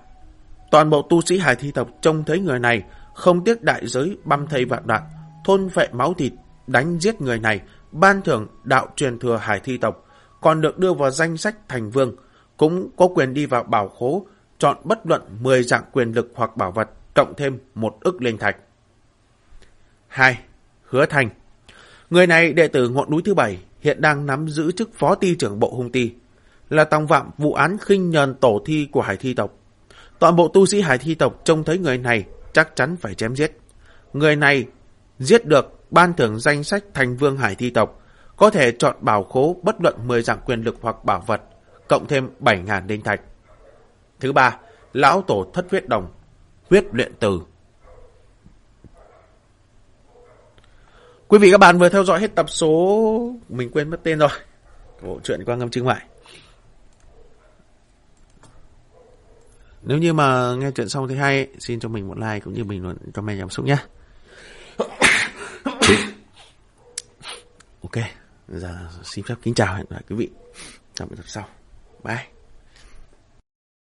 A: Toàn bộ tu sĩ hải thi tộc trông thấy người này không tiếc đại giới băm thây vạn đoạn, thôn vệ máu thịt, đánh giết người này, ban thưởng đạo truyền thừa hải thi tộc, còn được đưa vào danh sách thành vương, cũng có quyền đi vào bảo khố, chọn bất luận 10 dạng quyền lực hoặc bảo vật, cộng thêm một ức linh thạch. 2. Hứa Thành Người này đệ tử ngọn núi thứ bảy, hiện đang nắm giữ chức phó ty trưởng bộ hung ty, là tòng phạm vụ án khinh nhờn tổ thi của hải thi tộc. Toàn bộ tu sĩ hải thi tộc trông thấy người này chắc chắn phải chém giết. Người này giết được ban thưởng danh sách thành vương hải thi tộc, có thể chọn bảo khố bất luận 10 dạng quyền lực hoặc bảo vật, cộng thêm 7.000 đinh thạch. Thứ ba, lão tổ thất huyết đồng, huyết luyện tử Quý vị các bạn vừa theo dõi hết tập số... Mình quên mất tên rồi. Bộ truyện qua ngâm chứng ngoại. Nếu như mà nghe chuyện xong thì hay, xin cho mình một like cũng như bình luận comment cảm xúc nhé. ok, giờ xin phép kính chào hẹn gặp lại quý vị trong tập sau. Bye.